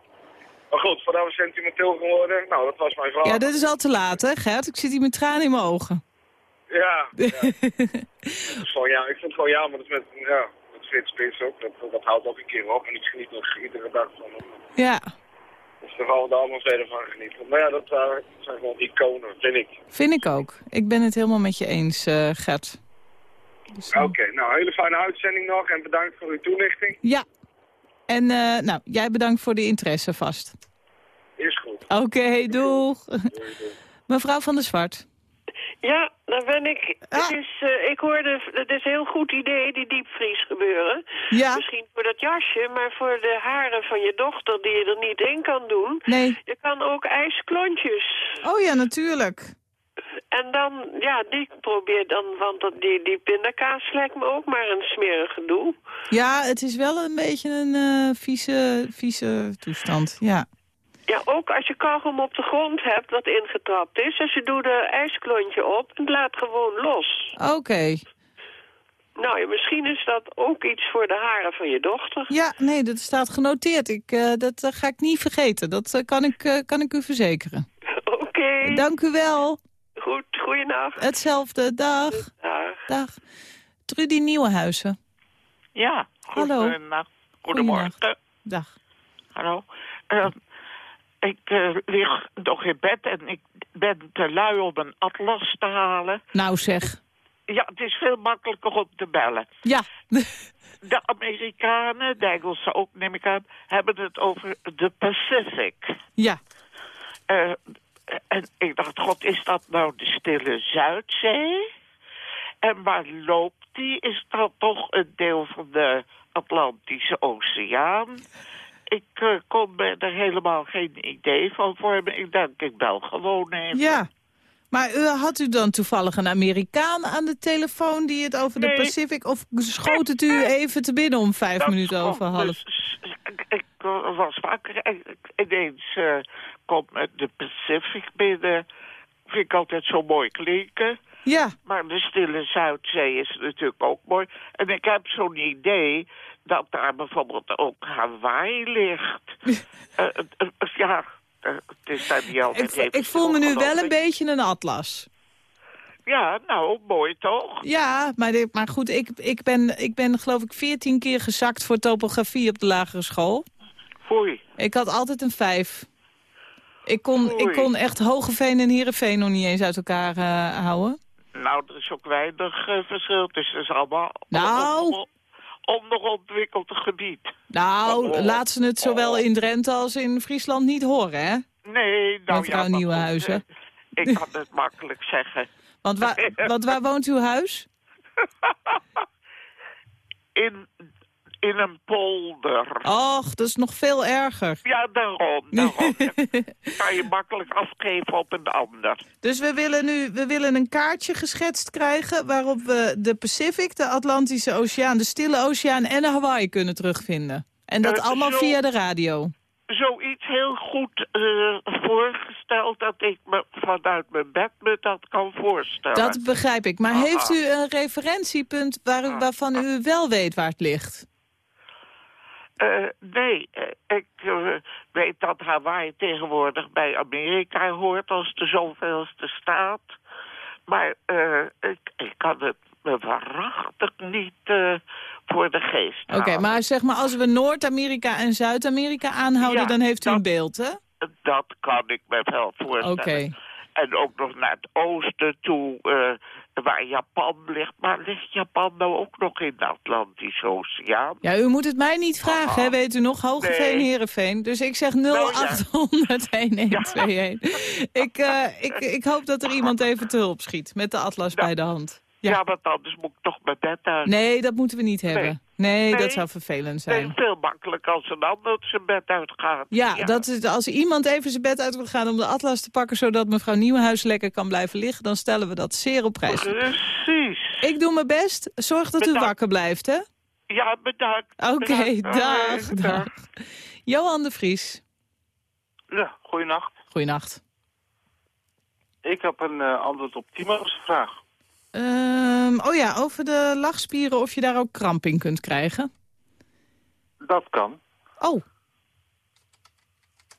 Maar goed, voordat we sentimenteel geworden, nou, dat was mijn vraag. ja, dit is al te laat, hè, Gert? Ik zit hier met tranen in mijn ogen. Ja, ja. Het is gewoon, ja, ik vind het gewoon jammer dat met, ja, met Frits Spits ook, dat, dat houdt ook een keer op en ik geniet nog iedere dag van hem. Ja, Dus daar gaan we daar allemaal verder van genieten. Maar ja, dat eh, zijn gewoon iconen, vind ik. vind ik ook. Ik ben het helemaal met je eens, eh, Gert. Dus, eh, Oké, nou, hele fijne uitzending nog en bedankt voor uw toelichting. Ja. En nou, jij bedankt voor de interesse vast. Is goed. Oké, doeg. Mevrouw van der Zwart. Ja, daar ben ik. Het is, eh, ik hoorde, het is een heel goed idee, die diepvries gebeuren. Ja. Misschien voor dat jasje, maar voor de haren van je dochter die je er niet in kan doen. Nee. Je kan ook ijsklontjes. Oh ja, natuurlijk. En dan, ja, die probeer dan, want dat, die, die pindakaas lijkt me ook maar een smerig gedoe. Ja, het is wel een beetje een eh, vieze, vieze toestand. Ja. Ja, ook als je kauwgom op de grond hebt dat ingetrapt is. Dus je doet er ijsklontje op en het laat gewoon los. Oké. Nou, ja, misschien is dat ook iets voor de haren van je dochter. Ja, nee, dat staat genoteerd. Ik, eh, dat eh, ga ik niet vergeten. Dat eh, kan, ik, eh, kan ik u verzekeren. Oké. Dank u wel. Goed, goeienacht. Hetzelfde. Dag. Dag. Dag. Trudy Nieuwenhuizen. Ja, Hallo. goedenacht. Goedemorgen. Dag. Hallo. Ik eh, lig nog in bed en ik ben te lui om een atlas te halen. Nou zeg. Ja, het is veel makkelijker om te bellen. Ja. De Amerikanen, de Engelsen ook neem ik aan, hebben het over de Pacific. Ja. Eh, en ik dacht, god, is dat nou de stille Zuidzee? En waar loopt die? Is dat toch een deel van de Atlantische Oceaan? Ik eh, kon me er helemaal geen idee van vormen. Ik denk, ik bel gewoon even. Ja. Maar u, had u dan toevallig een Amerikaan aan de telefoon die het over de. Pacific... of schoot het u even te binnen om vijf Dat minuten over half? dus- ik, ik eh, was wakker en ineens eh, komt de Pacific binnen. Vind ik altijd zo mooi klinken. Ja. Maar de stille Zuidzee is natuurlijk ook mooi. En ik heb zo'n idee dat daar bijvoorbeeld ook Hawaii ligt. Eh, eh, eh, ja, het is daar niet altijd Ik, ik voel me nu wel een beetje een atlas. Ja, nou, mooi toch? Ja, maar, maar goed, ik, ik, ben, ik ben geloof ik veertien keer gezakt voor topografie op de lagere school. Foei. Ik had altijd een vijf. Ik kon, Oei. ik kon echt Hogeveen en Heerenveen nog niet eens uit elkaar houden. Nou, er is ook weinig eh, verschil. Dus het is allemaal Nou. allemaal onderontwikkeld gebied. Nou, Oh. laat ze het zowel in Drenthe als in Friesland niet horen, hè? Nee, nou Mevrouw ja, Nieuwenhuizen. ik kan het makkelijk zeggen. Want, waar, want waar woont uw huis? In, in een polder. Och, dat is nog veel erger. Ja, daarom. daarom. kan je makkelijk afgeven op een ander. Dus we willen nu we willen een kaartje geschetst krijgen... waarop we de Pacific, de Atlantische Oceaan, de Stille Oceaan en de Hawaii kunnen terugvinden. En dat allemaal zo- via de radio. Zoiets heel goed eh, voorgesteld dat ik me vanuit mijn bed me dat kan voorstellen. Dat begrijp ik. Maar Ah, heeft ah. u een referentiepunt waar u, waarvan u wel weet waar het ligt? Eh, nee, eh, ik eh, weet dat Hawaii tegenwoordig bij Amerika hoort als de zoveelste staat. Maar ik, ik kan het me waarachtig niet voor de geest Oké, maar zeg maar als we Noord-Amerika en Zuid-Amerika aanhouden... Ja, dan heeft u een beeld, hè? Dat kan ik me wel voorstellen. Oké. En ook nog naar het oosten toe, waar Japan ligt. Maar ligt Japan nou ook nog in de Atlantische Oceaan? Ja, u moet het mij niet vragen, hè, weet u nog? Hogeveen, Nee. Heerenveen. Dus ik zeg 0800 1121. Ik, eh, ik, ik hoop dat er iemand even te hulp schiet met de atlas bij de hand. Ja. want anders moet ik toch mijn bed uit. Nee, dat moeten we niet hebben. Nee, dat Nee. zou vervelend Nee, zijn. veel makkelijker als een ander zijn bed uitgaat. Ja, Dat is, als iemand even zijn bed uit wil gaan om de atlas te pakken... zodat mevrouw Nieuwenhuis lekker kan blijven liggen... dan stellen we dat zeer op prijs. Precies. Ik doe mijn best. Zorg dat u wakker blijft, hè? Ja, bedankt. Oké, dag, dag. Johan de Vries. Ja, goeienacht. Goeienacht. Ik heb een eh, antwoord op Timo's vraag. Ehm, oh ja, over de lachspieren of je daar ook kramp in kunt krijgen. Dat kan. Oh.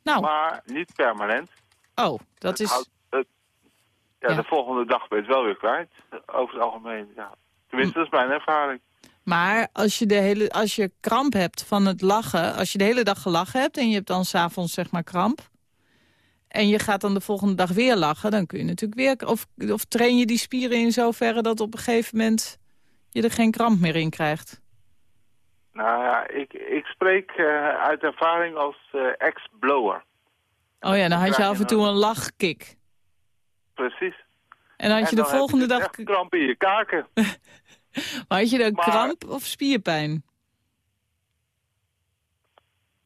Nou. Maar niet permanent. Oh, dat Het is... houdt- het- ja, Ja. de volgende dag ben je het wel weer kwijt. Over het algemeen, ja. Tenminste, dat is mijn ervaring. Maar als je, de hele, als je kramp hebt van het lachen... als je de hele dag gelachen hebt en je hebt dan s'avonds zeg maar kramp... en je gaat dan de volgende dag weer lachen... dan kun je natuurlijk weer... of, of train je die spieren in zoverre dat op een gegeven moment... je er geen kramp meer in krijgt. Nou ja, ik, ik spreek eh, uit ervaring als eh, ex-blower. Oh ja, dan had je af en toe een- lachkick. Precies. En had je de volgende dus dag... kramp in je kaken. Maar had je dan Maar- kramp of spierpijn?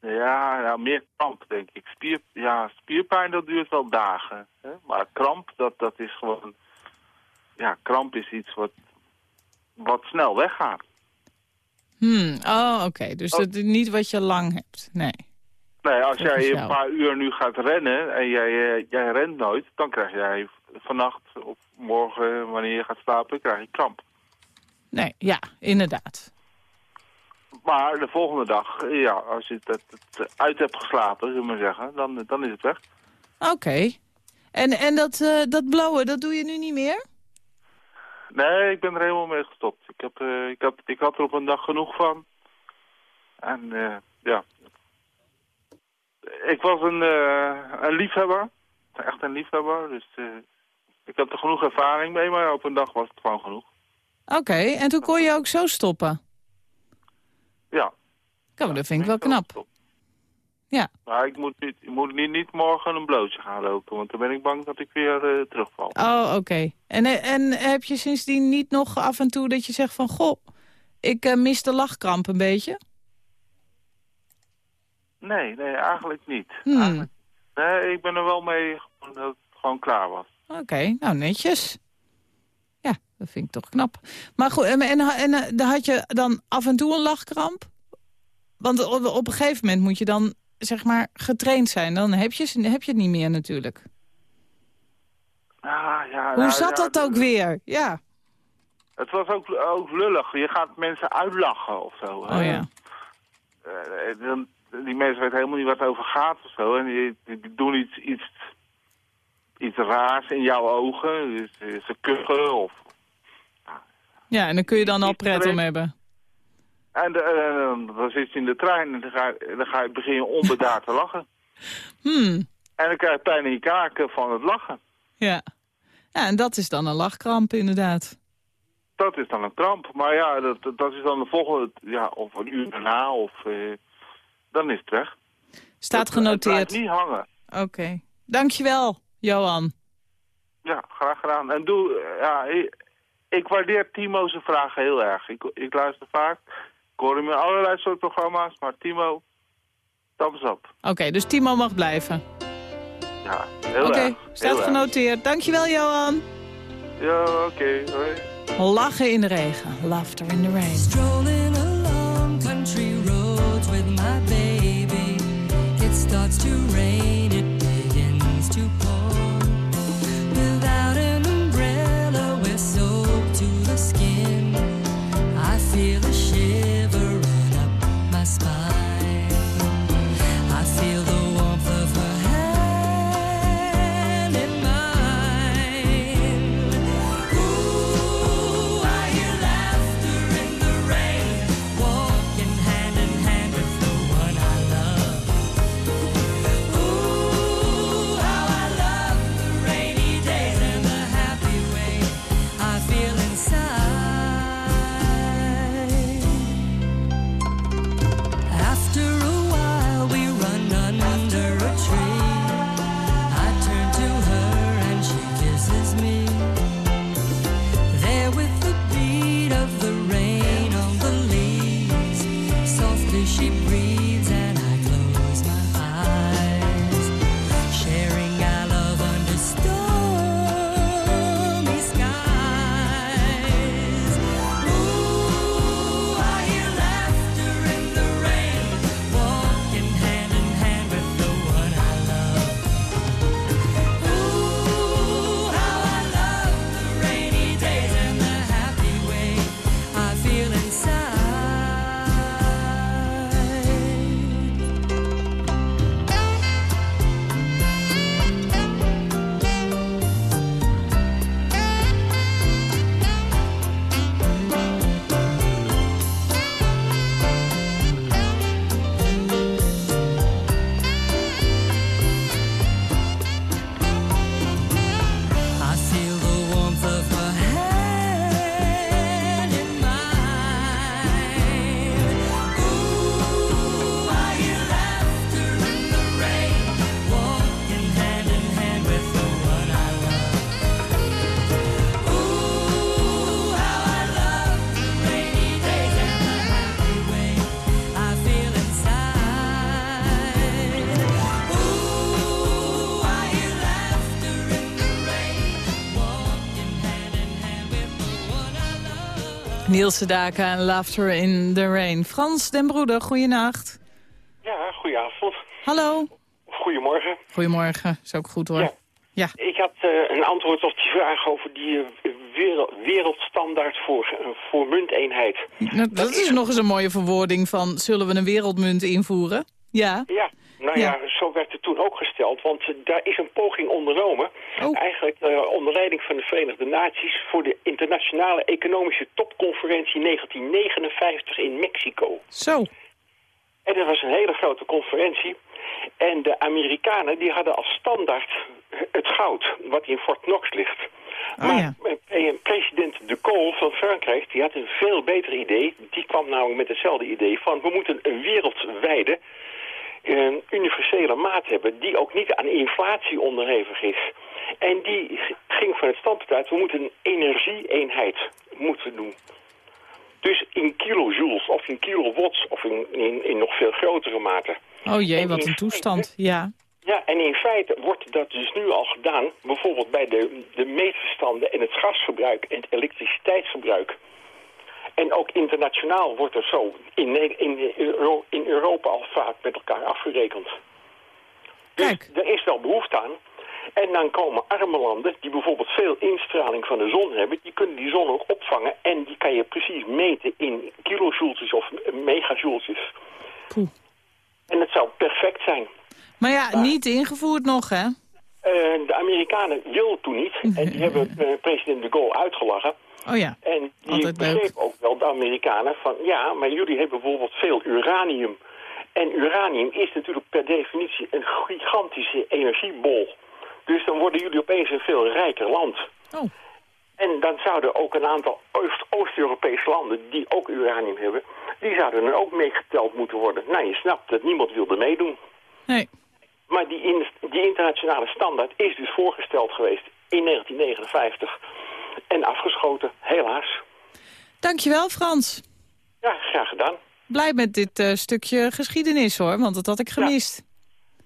Ja, ja, meer kramp, denk ik. Spier, ja, spierpijn, dat duurt wel dagen. Hè? Maar kramp, dat, dat is gewoon... Ja, kramp is iets wat, wat snel weggaat. Hmm, oh, oké. Dus Oh. dat is niet wat je lang hebt. Nee. Nee, als jij een paar uur nu gaat rennen en jij, eh, jij rent nooit... dan krijg jij vannacht of morgen, wanneer je gaat slapen, krijg je kramp. Nee, ja, inderdaad. Maar de volgende dag, ja, als je het, het uit hebt geslapen, zullen we maar zeggen, dan, dan is het weg. Oké. En, en dat, eh, dat blowen, dat doe je nu niet meer? Nee, ik ben er helemaal mee gestopt. Ik, heb, eh, ik, had, ik had er op een dag genoeg van. En eh, ja. Ik was een, een liefhebber. Echt een liefhebber. Dus ik had er genoeg ervaring mee, maar op een dag was het gewoon genoeg. Oké, en toen kon je ook zo stoppen? Dat vind ik wel knap. Ja. Maar ik moet, niet, ik moet niet, niet morgen een blootje gaan lopen, want dan ben ik bang dat ik weer eh, terugval. Oh, oké. En, eh, en heb je sindsdien niet nog af en toe dat je zegt van... Goh, ik eh, mis de lachkramp een beetje? Nee, nee, eigenlijk niet. Hmm. Nee, ik ben er wel mee dat het gewoon klaar was. Oké, nou netjes. Ja, dat vind ik toch knap. Maar goed, en, en, en had je dan af en toe een lachkramp? Want op, een gegeven moment moet je dan, zeg maar, getraind zijn. Dan heb je, heb je het niet meer natuurlijk. Ah, ja, Hoe nou, zat ja, dat ook weer? Ja. Het was ook, ook lullig. Je gaat mensen uitlachen of zo. Oh ja. Dan- die mensen weten helemaal niet wat het over gaat of zo. En die, die doen iets, iets, iets raars in jouw ogen. Dus, ze kuchen of... Ja, en dan kun je dan al pret om hebben. En eh, dan zit je in de trein en dan, ga, je- dan ga je, begin je onbedaard te lachen. Hmm, En dan krijg je pijn in je kaken van het lachen. ja. Ja, en dat is dan een lachkramp inderdaad. dat is dan een kramp. Maar ja, dat, dat- dat is dan de volgende, ja, of een uur daarna, of eh, dan is het weg. Staat Het blijft genoteerd. niet hangen. Oké. Dankjewel, Johan. Ja, graag gedaan. En doe, ja, ik, ik waardeer Timo's vragen heel erg. Ik, ik luister vaak. Hoor hem in allerlei soort programma's, maar Timo, thumbs up. Oké, dus Timo mag blijven. Ja, heel Oké, erg. staat heel erg. genoteerd. Dankjewel, Johan. Ja, oké, hoi. Lachen in de regen. Laughter in the rain. Niels Sedaka en Laughter in the Rain. Frans den Broeder, goeienacht. Ja, goedenavond. Hallo. Goedemorgen. Goedemorgen, is ook goed hoor. Ja. Ja. Ik had eh, een antwoord op die vraag over die eh, wereld, wereldstandaard voor, eh, voor munteenheid. Nou, dat is nog eens een mooie verwoording van... zullen we een wereldmunt invoeren? Ja. Ja, nou ja, zo werd het toen ook want daar is een poging ondernomen. Eigenlijk eh, onder leiding van de Verenigde Naties voor de internationale economische topconferentie 1959 in Mexico. Zo. En dat was een hele grote conferentie. En de Amerikanen die hadden als standaard het goud, wat in Fort Knox ligt. maar eh, president de Gaulle van Frankrijk die had een veel beter idee. Die kwam namelijk met hetzelfde idee van... we moeten een wereldwijde een universele maat hebben... die ook niet aan inflatie onderhevig is. En die ging van het standpunt uit... we moeten een energieeenheid moeten doen. Dus in kilojoules of in kilowatts of in, in, in nog veel grotere mate. Oh jee, wat een toestand. Ja. Ja, en in feite wordt dat dus nu al gedaan. Bijvoorbeeld bij de, de meetverstanden en het gasverbruik en het elektriciteitsverbruik. En ook internationaal wordt er zo in, in, Euro- in Europa al vaak met elkaar afgerekend. Dus er is wel behoefte aan. En dan komen arme landen die bijvoorbeeld veel instraling van de zon hebben... die kunnen die zon ook opvangen en die kan je precies meten in kilojoulesjes of megajoulesjes. Poeh. En het zou perfect zijn. Maar ja, niet ingevoerd nog, hè? Eh, de Amerikanen wilden toen niet. En die hebben eh, president de Gaulle uitgelachen. Oh ja. En die Altijd leuk. begreep ook wel, de Amerikanen, van ja, maar jullie hebben bijvoorbeeld veel uranium. En uranium is natuurlijk per definitie een gigantische energiebol. Dus dan worden jullie opeens een veel rijker land. Oh. En dan zouden ook een aantal Oost- Oost-Europese landen die ook uranium hebben, die zouden er ook meegeteld moeten worden. Nou, je snapt dat niemand wilde meedoen. Nee. Maar die, in, die internationale standaard is dus voorgesteld geweest in 1959 en afgeschoten, helaas. Dankjewel, Frans. Ja, graag gedaan. Blij met dit eh, stukje geschiedenis, hoor, want dat had ik gemist.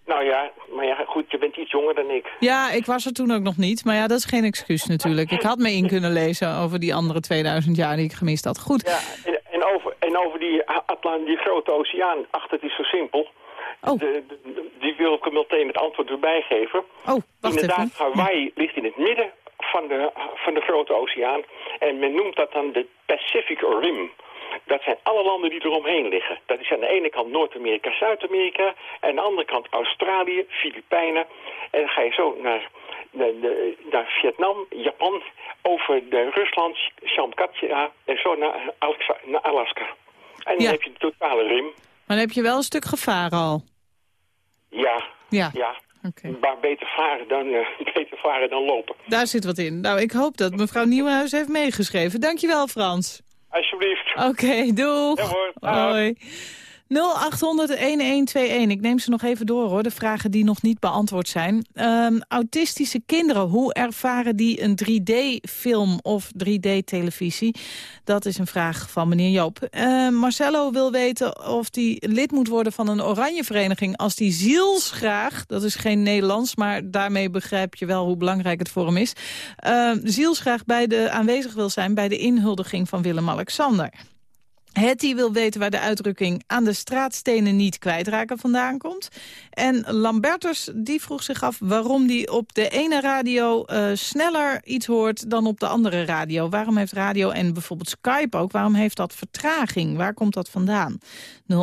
Nou ja, maar ja, goed, je bent iets jonger dan ik. Ja, ik was er toen ook nog niet, maar ja, dat is geen excuus natuurlijk. Ik had me in kunnen lezen over die andere 2000 jaar die ik gemist had. Goed. Ja, en, en over, en over die, Atlant, die grote oceaan, ach, het is zo simpel. Oh. De, de- die wil ik hem meteen het antwoord erbij geven. Oh, wacht Inderdaad, even. Hawaii ligt in het midden van de, van de grote oceaan. En men noemt dat dan de Pacific Rim. Dat zijn alle landen die eromheen liggen. Dat is aan de ene kant Noord-Amerika, Zuid-Amerika. En aan de andere kant Australië, Filipijnen. En dan ga je zo naar, naar, naar Vietnam, Japan, over de Rusland, Kamchatka en zo naar Alaska. Naar Alaska. En dan Ja. heb je de totale rim. Maar dan heb je wel een stuk gevaren al. Ja, Ja. ja. Maar beter varen, dan, eh, beter varen dan lopen. Daar zit wat in. Nou, ik hoop dat mevrouw Nieuwenhuis heeft meegeschreven. Dankjewel, Frans. Alsjeblieft. Oké, doeg. Ja hoor. Hoi. 0800-1121. Ik neem ze nog even door, hoor. De vragen die nog niet beantwoord zijn. Ehm, autistische kinderen, hoe ervaren die een 3D-film of 3D-televisie? Dat is een vraag van meneer Joop. Eh, Marcello wil weten of hij lid moet worden van een oranje vereniging... als die zielsgraag, dat is geen Nederlands... maar daarmee begrijp je wel hoe belangrijk het voor hem is... eh, zielsgraag bij de, aanwezig wil zijn bij de inhuldiging van Willem-Alexander. Hetty wil weten waar de uitdrukking aan de straatstenen niet kwijtraken vandaan komt. En Lambertus die vroeg zich af waarom die op de ene radio eh, sneller iets hoort dan op de andere radio. Waarom heeft radio en bijvoorbeeld Skype ook, waarom heeft dat vertraging? Waar komt dat vandaan? 0800-1121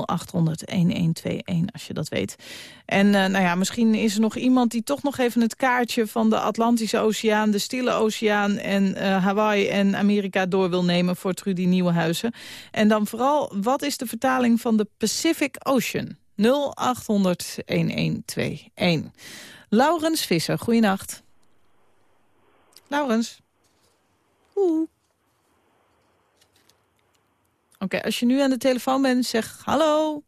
als je dat weet. En eh, nou ja, misschien is er nog iemand die toch nog even het kaartje van de Atlantische Oceaan, de Stille Oceaan en eh, Hawaii en Amerika door wil nemen voor Trudy Nieuwenhuizen. En dan vooral, wat is de vertaling van de Pacific Ocean? 0800 1121. Laurens Visser, goeienacht. Laurens. Oeh. Oké, als je nu aan de telefoon bent, zeg hallo.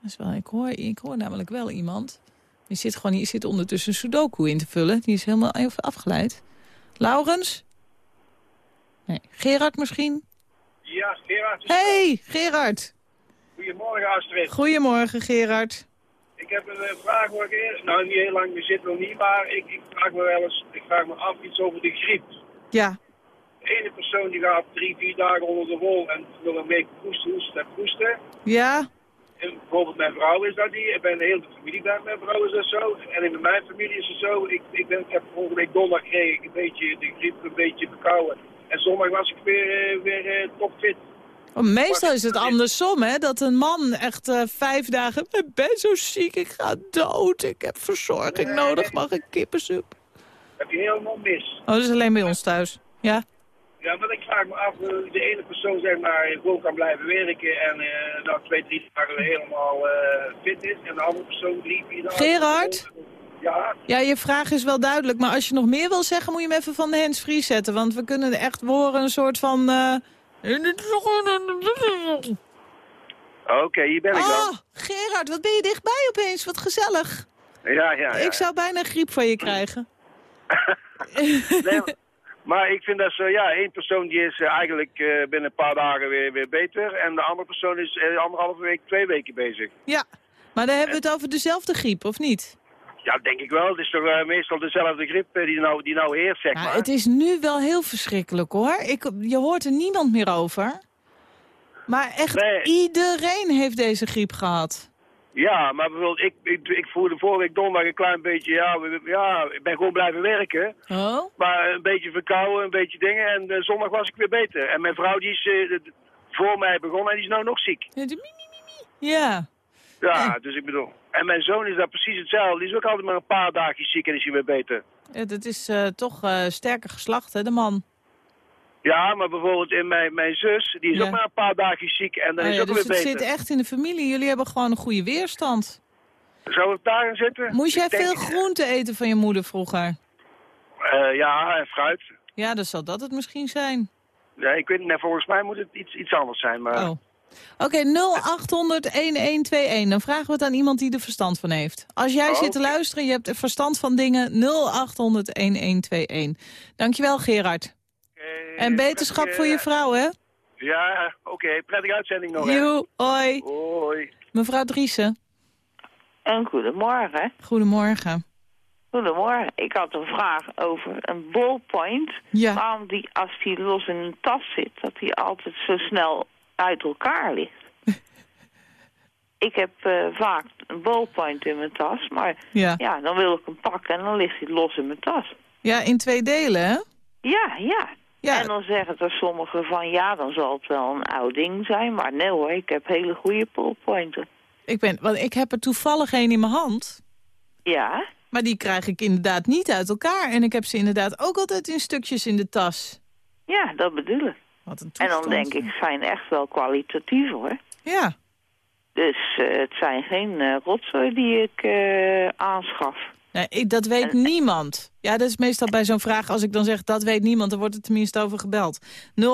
Dat is wel, ik, hoor, ik hoor namelijk wel iemand. Die zit gewoon die zit ondertussen Sudoku in te vullen. Die is helemaal afgeleid. Laurens? Nee. Gerard misschien? Ja, Gerard. Hey, Gerard. Goedemorgen, Astrid. Goedemorgen, Gerard. Ik heb een eh, vraag waar ik eerst, nou niet heel lang meer zit, nog niet, maar ik, ik vraag me wel eens, ik vraag me af iets over de griep. Ja. De ene persoon die gaat drie, vier dagen onder de wol en wil een week proesten, hoesten en proesten. Ja? En bijvoorbeeld mijn vrouw is dat die, ik ben de hele familie bij mijn vrouw is dat zo. En in mijn familie is het zo, ik, ik, ben, ik heb volgende week donderdag kreeg ik een beetje de griep, een beetje verkouden. En zondag was ik weer, eh, weer eh, topfit. Oh, meestal is het andersom, hè? Dat een man echt eh, vijf dagen... Ik ben zo ziek, ik ga dood, ik heb verzorging nodig, mag ik kippensoep? heb je helemaal mis. Oh, dat is alleen bij ons thuis. Ja? Ja, maar ik vraag me af, de ene persoon zeg maar gewoon kan blijven werken en eh nou twee, drie dagen helemaal fit is. En de andere persoon drie, vier dagen... Gerard? Ja, Ja, je vraag is wel duidelijk, maar als je nog meer wil zeggen... moet je hem even van de hands-free zetten, want we kunnen echt horen een soort van... eh, Oké, hier ben ik dan. Gerard, wat ben je dichtbij opeens? Wat gezellig. Ja, ja, ja. Ik zou bijna griep van je krijgen. Nee, maar- ik vind dat zo, ja, één persoon die is eh, eigenlijk eh, binnen een paar dagen weer, weer beter. En de andere persoon is eh, anderhalve week, twee weken bezig. Ja, maar dan hebben we het over dezelfde griep, of niet? Ja, denk ik wel. Het is toch eh, meestal dezelfde griep eh, die nou, die nou heerst, zeg Ja, maar. het is nu wel heel verschrikkelijk, hoor. Ik, je hoort er niemand meer over. Maar echt iedereen heeft deze griep gehad. Ja, maar bijvoorbeeld, ik, ik, ik voelde vorige week donderdag een klein beetje, ja, ja, ik ben gewoon blijven werken. Oh? Maar een beetje verkouden, een beetje dingen. En eh, zondag was ik weer beter. En mijn vrouw die is voor mij begonnen en die is nou nog ziek. Ja. Ja. Ja, dus ik bedoel... En mijn zoon is daar precies hetzelfde. Die is ook altijd maar een paar dagjes ziek en is hij weer beter. Ja, dat is eh, toch eh, sterker geslacht, hè, de man. Ja, maar bijvoorbeeld in mijn, mijn zus, die is Ja. ook maar een paar dagjes ziek en dan Oh is ja, ook dus weer het beter. zit echt in de familie. Jullie hebben gewoon een goede weerstand. Zou het daarin zitten? Moest jij denk- veel groente eten van je moeder vroeger? Eh, ja, en fruit. Ja, dan zal dat het misschien zijn. Nee, ik weet niet, nee, volgens mij moet het iets, iets anders zijn. Maar... Oh. Oké, 0800-1121. Dan vragen we het aan iemand die er verstand van heeft. Als jij Oh, zit te luisteren, je hebt er verstand van dingen, 0800-1121. Dankjewel, Gerard. en beterschap voor je vrouw, hè? Ja, oké. Prettige uitzending nog. hè. Joe, hoi. Hoi. Mevrouw Driessen. En goedemorgen. Goedemorgen. Goedemorgen. Ik had een vraag over een ballpoint. Ja. Waarom die, als die los in een tas zit, dat die altijd zo snel uit elkaar ligt. ik heb eh, vaak een ballpoint in mijn tas, maar Ja. dan wil ik hem pakken en dan ligt hij los in mijn tas. Ja, in twee delen, hè? Ja, ja. En dan zeggen er sommigen van, ja, dan zal het wel een oud ding zijn. Maar nee hoor, ik heb hele goede ballpointen. Ik, ben, want ik heb er toevallig een in mijn hand. Ja. Maar die krijg ik inderdaad niet uit elkaar. En ik heb ze inderdaad ook altijd in stukjes in de tas. Ja, dat bedoel ik. Wat een En dan denk ik, zijn echt wel kwalitatief hoor. Ja. Dus eh, het zijn geen eh rotzooi die ik eh, aanschaf. Nee, ik, dat weet niemand. Ja, dat is meestal bij zo'n vraag. Als ik dan zeg, dat weet niemand, dan wordt er tenminste over gebeld. 0800-1121.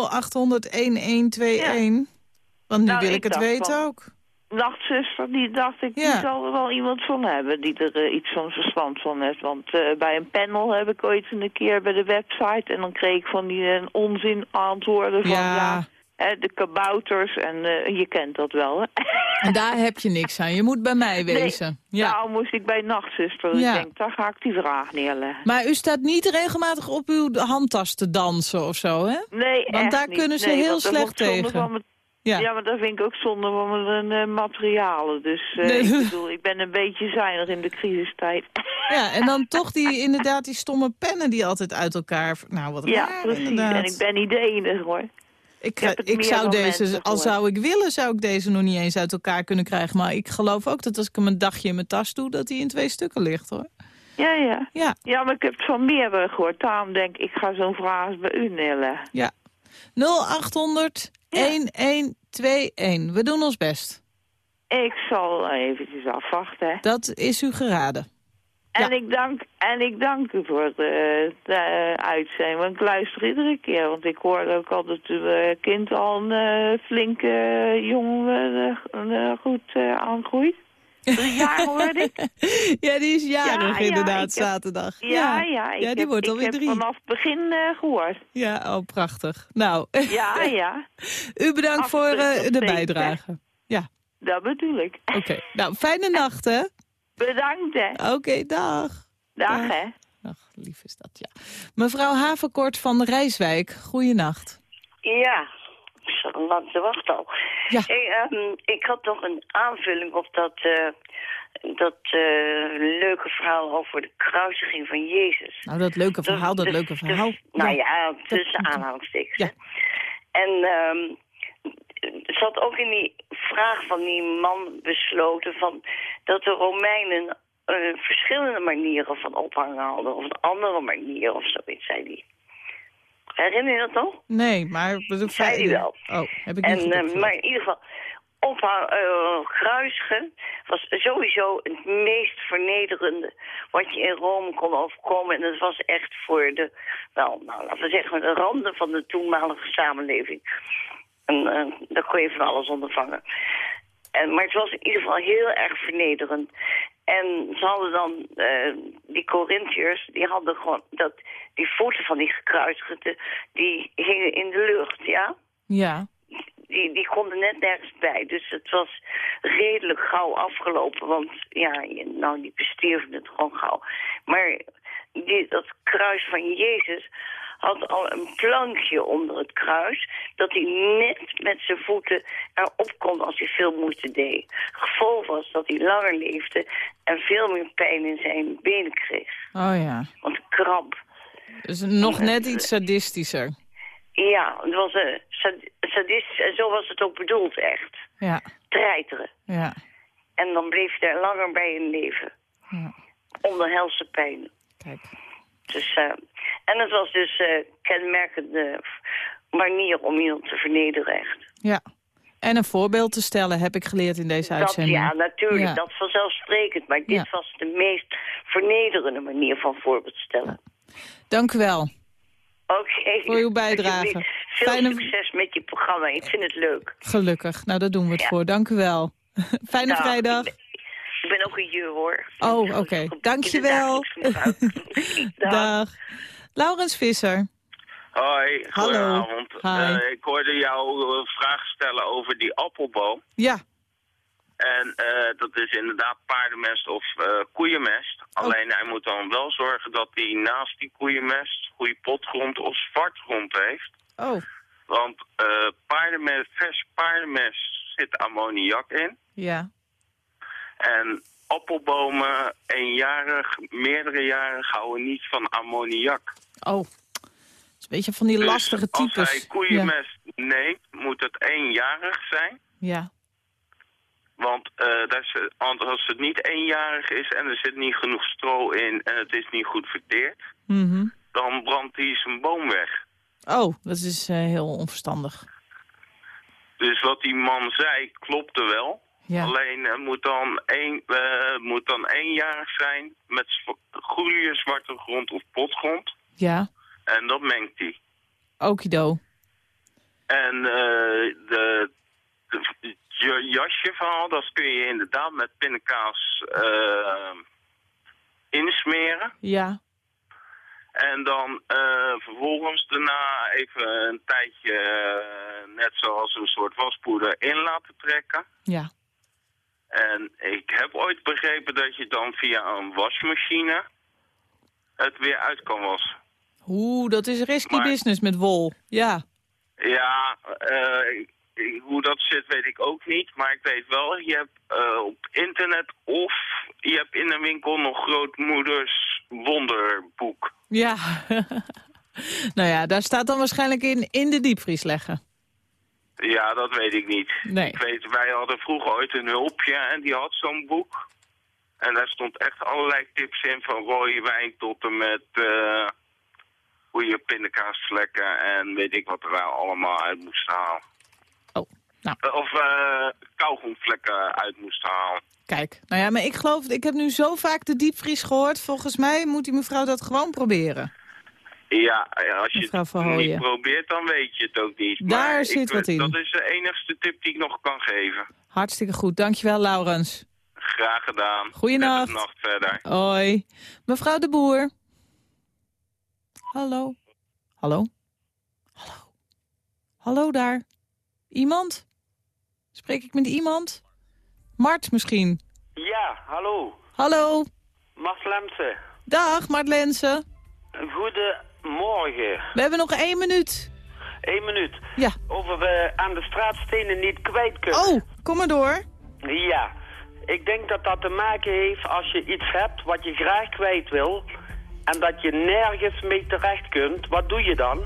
Want nu Nou, wil ik, ik het weten van- ook. Nachtzuster, die dacht ik, Ja. die zal er wel iemand van hebben die er eh, iets van verstand van heeft. Want eh, bij een panel heb ik ooit een keer bij de website en dan kreeg ik van die eh, onzin antwoorden van Ja. ja, hè, de kabouters en je kent dat wel hè. En daar heb je niks aan. Je moet bij mij Nee, wezen. Ja. Nou moest ik bij Nachtzuster, Ja. ik denk, daar ga ik die vraag neerleggen. Maar u staat niet regelmatig op uw handtas te dansen of zo, hè? Nee, Want echt daar niet. kunnen ze Nee, heel slecht tegen. Ja. Ja. maar dat vind ik ook zonde van mijn eh, materialen. Dus eh, Nee. ik bedoel, ik ben een beetje zuinig in de crisistijd. Ja, en dan toch die, inderdaad die stomme pennen die altijd uit elkaar... Nou, wat Ja, raar, precies. inderdaad. En ik ben niet de enige hoor. Ik, ik meer zou deze, al zou ik willen, zou ik deze nog niet eens uit elkaar kunnen krijgen. Maar ik geloof ook dat als ik hem een dagje in mijn tas doe, dat hij in twee stukken ligt, hoor. Ja, ja. Ja. Ja, maar ik heb het van meerdere gehoord. Daarom denk ik, ik ga zo'n vraag bij u neerleggen. Ja. 0800 1121. We doen ons best. Ik zal eventjes afwachten. Dat is u geraden. En, ik dank, en ik dank u voor de, de uitzending. Want ik luister iedere keer. Want ik hoorde ook al dat uw eh, kind al een eh, flinke eh, jongen goed aangroeit. Drie jaar hoorde ik. Ja, die is jarig Ja, ja, inderdaad, ik heb- zaterdag. Ja, ja. ik ja die heb, wordt ik alweer heb drie. vanaf het begin eh, gehoord. Ja, oh, prachtig. Nou, Ja, ja. u bedankt voor eh, de bijdrage. Ja, Dat bedoel ik. oké. Nou, fijne nacht, hè? Bedankt, hè. Oké, dag. Dag, hè. Ach, lief is dat, ja. Mevrouw Havenkort van Rijswijk, goeienacht. Ja, ik lang te wachten al. Ja. Hey, ehm, ik had nog een aanvulling op dat, eh, dat eh, leuke verhaal over de kruisiging van Jezus. Nou, dat leuke verhaal, dat Dus- leuke dus- verhaal. nou ja, tussen aanhalingstekens. Ja. En het zat ook in die vraag van die man besloten van dat de Romeinen eh, verschillende manieren van ophangen hadden. Of een andere manier of zoiets, zei hij. Herinner je dat nog? Nee, maar... Zei hij wel. Oh, heb ik niet En, eh, maar in ieder geval, ophang, eh, kruisigen was sowieso het meest vernederende wat je in Rome kon overkomen. En dat was echt voor de, wel, nou, laten we zeggen, de randen van de toenmalige samenleving. En eh, daar kon je van alles ondervangen. En, maar het was in ieder geval heel erg vernederend. En ze hadden dan, eh, die Corinthiërs, die hadden gewoon, dat, die voeten van die gekruisigden, die hingen in de lucht, ja Ja. die, die konden net nergens bij. Dus het was redelijk gauw afgelopen. Want ja, nou, die bestierven het gewoon gauw. Maar die, dat kruis van Jezus had al een plankje onder het kruis... dat hij net met zijn voeten erop kon als hij veel moeite deed. Gevolg was dat hij langer leefde en veel meer pijn in zijn benen kreeg. Oh ja. Want kramp. Dus nog net iets sadistischer. Ja, het was een sad- sadistisch en zo was het ook bedoeld echt. Ja, Treiteren. ja. En dan bleef hij er langer bij in leven. Ja. Onder helse pijn. Kijk. Dus, eh, en het was dus een kenmerkende manier om iemand te vernederen echt. Ja. En een voorbeeld te stellen, heb ik geleerd in deze Dat, uitzending. ja, natuurlijk, Ja. dat vanzelfsprekend. Maar dit Ja. was de meest vernederende manier van voorbeeld stellen. Dank u wel. Oké. Voor uw bijdrage. Veel Fijne- succes met je programma. Ik vind het leuk. Gelukkig. Nou, daar doen we het voor. Dank u wel. Fijne Nou, vrijdag. Ik ben, ook een je hoor. Oh, oké. Dankjewel. Dag. Laurens Visser. Hoi, Hallo. goedenavond. Hi. Eh, ik hoorde jou een vraag stellen over die appelboom. Ja. En eh, dat is inderdaad paardenmest of eh, koeienmest. Oh. Alleen hij moet dan wel zorgen dat hij naast die koeienmest goede potgrond of zwartgrond heeft. Oh, Want eh paardenmest, vers paardenmest zit ammoniak in. ja. En appelbomen, eenjarig, meerdere jaren houden niet van ammoniak. Oh. Is een beetje van die Dus lastige types. Als hij ja. koeienmest neemt, moet het eenjarig zijn. ja. Want eh, dat is, want als het niet eenjarig is en er zit niet genoeg stro in en het is niet goed verteerd, Mhm. dan brandt hij zijn boom weg. Oh, dat is eh, heel onverstandig. Dus wat die man zei, klopte wel. Ja. Alleen het moet dan, één, eh, het moet dan eenjarig zijn met goede zwarte grond of potgrond. Ja. En dat mengt hij. Okido. En eh, de, de, je jasje verhaal, dat kun je inderdaad met pindakaas eh, insmeren. Ja. En dan eh, vervolgens daarna even een tijdje, eh, net zoals een soort waspoeder, in laten trekken. Ja. En ik heb ooit begrepen dat je dan via een wasmachine het weer uit kan wassen. Oeh, dat is risky Maar- business met wol. Ja. Ja, eh, hoe dat zit weet ik ook niet. Maar ik weet wel, je hebt eh, op internet of je hebt in een winkel nog grootmoeders wonderboek. Ja. nou ja, daar staat dan waarschijnlijk in, in de diepvries leggen. Ja, dat weet ik niet. Nee. Ik weet, wij hadden vroeger ooit een hulpje en die had zo'n boek. En daar stond echt allerlei tips in, van rode wijn tot en met eh hoe je pindakaasvlekken en weet ik wat er daar allemaal uit moest halen. Oh, nou. Eh, Of eh kauwgomvlekken uit moest halen. Kijk, nou ja, maar ik geloof, ik heb nu zo vaak de diepvries gehoord. Volgens mij moet die mevrouw dat gewoon proberen. Ja, als je het niet probeert, dan weet je het ook niet. Daar Maar zit ik, wat in. Dat is de enigste tip die ik nog kan geven. Hartstikke goed, dankjewel Laurens. Graag gedaan. Goeienacht. Nacht verder. Hoi. Mevrouw de Boer. Hallo. Hallo. Hallo. Hallo daar. Iemand? Spreek ik met iemand? Mart misschien. Ja, hallo. Hallo. Mart Lemse. Dag Mart Lensen. Goedemorgen. We hebben nog één minuut. Eén minuut. Ja. Over we aan de straatstenen niet kwijt kunnen. Oh, kom maar door. Ja. Ik denk dat dat te maken heeft als je iets hebt wat je graag kwijt wil... en dat je nergens mee terecht kunt. Wat doe je dan?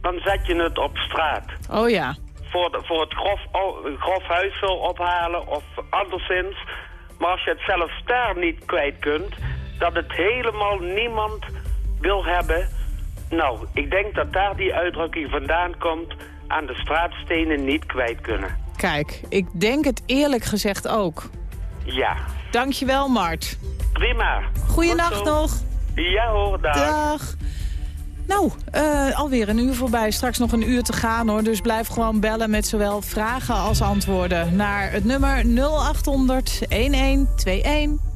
Dan zet je het op straat. Oh ja. voor, de- voor het grof, o- grof huisvuil ophalen of anderszins. Maar als je het zelfs daar niet kwijt kunt, dat het helemaal niemand wil hebben. Nou, ik denk dat daar die uitdrukking vandaan komt aan de straatstenen niet kwijt kunnen. Kijk, ik denk het eerlijk gezegd ook. Ja, Dankjewel Mart. prima. Goeienacht nog. Ja hoor, dag. Dag. Nou, eh, alweer een uur voorbij. Straks nog een uur te gaan hoor. Dus blijf gewoon bellen met zowel vragen als antwoorden. Naar het nummer 0800 1121.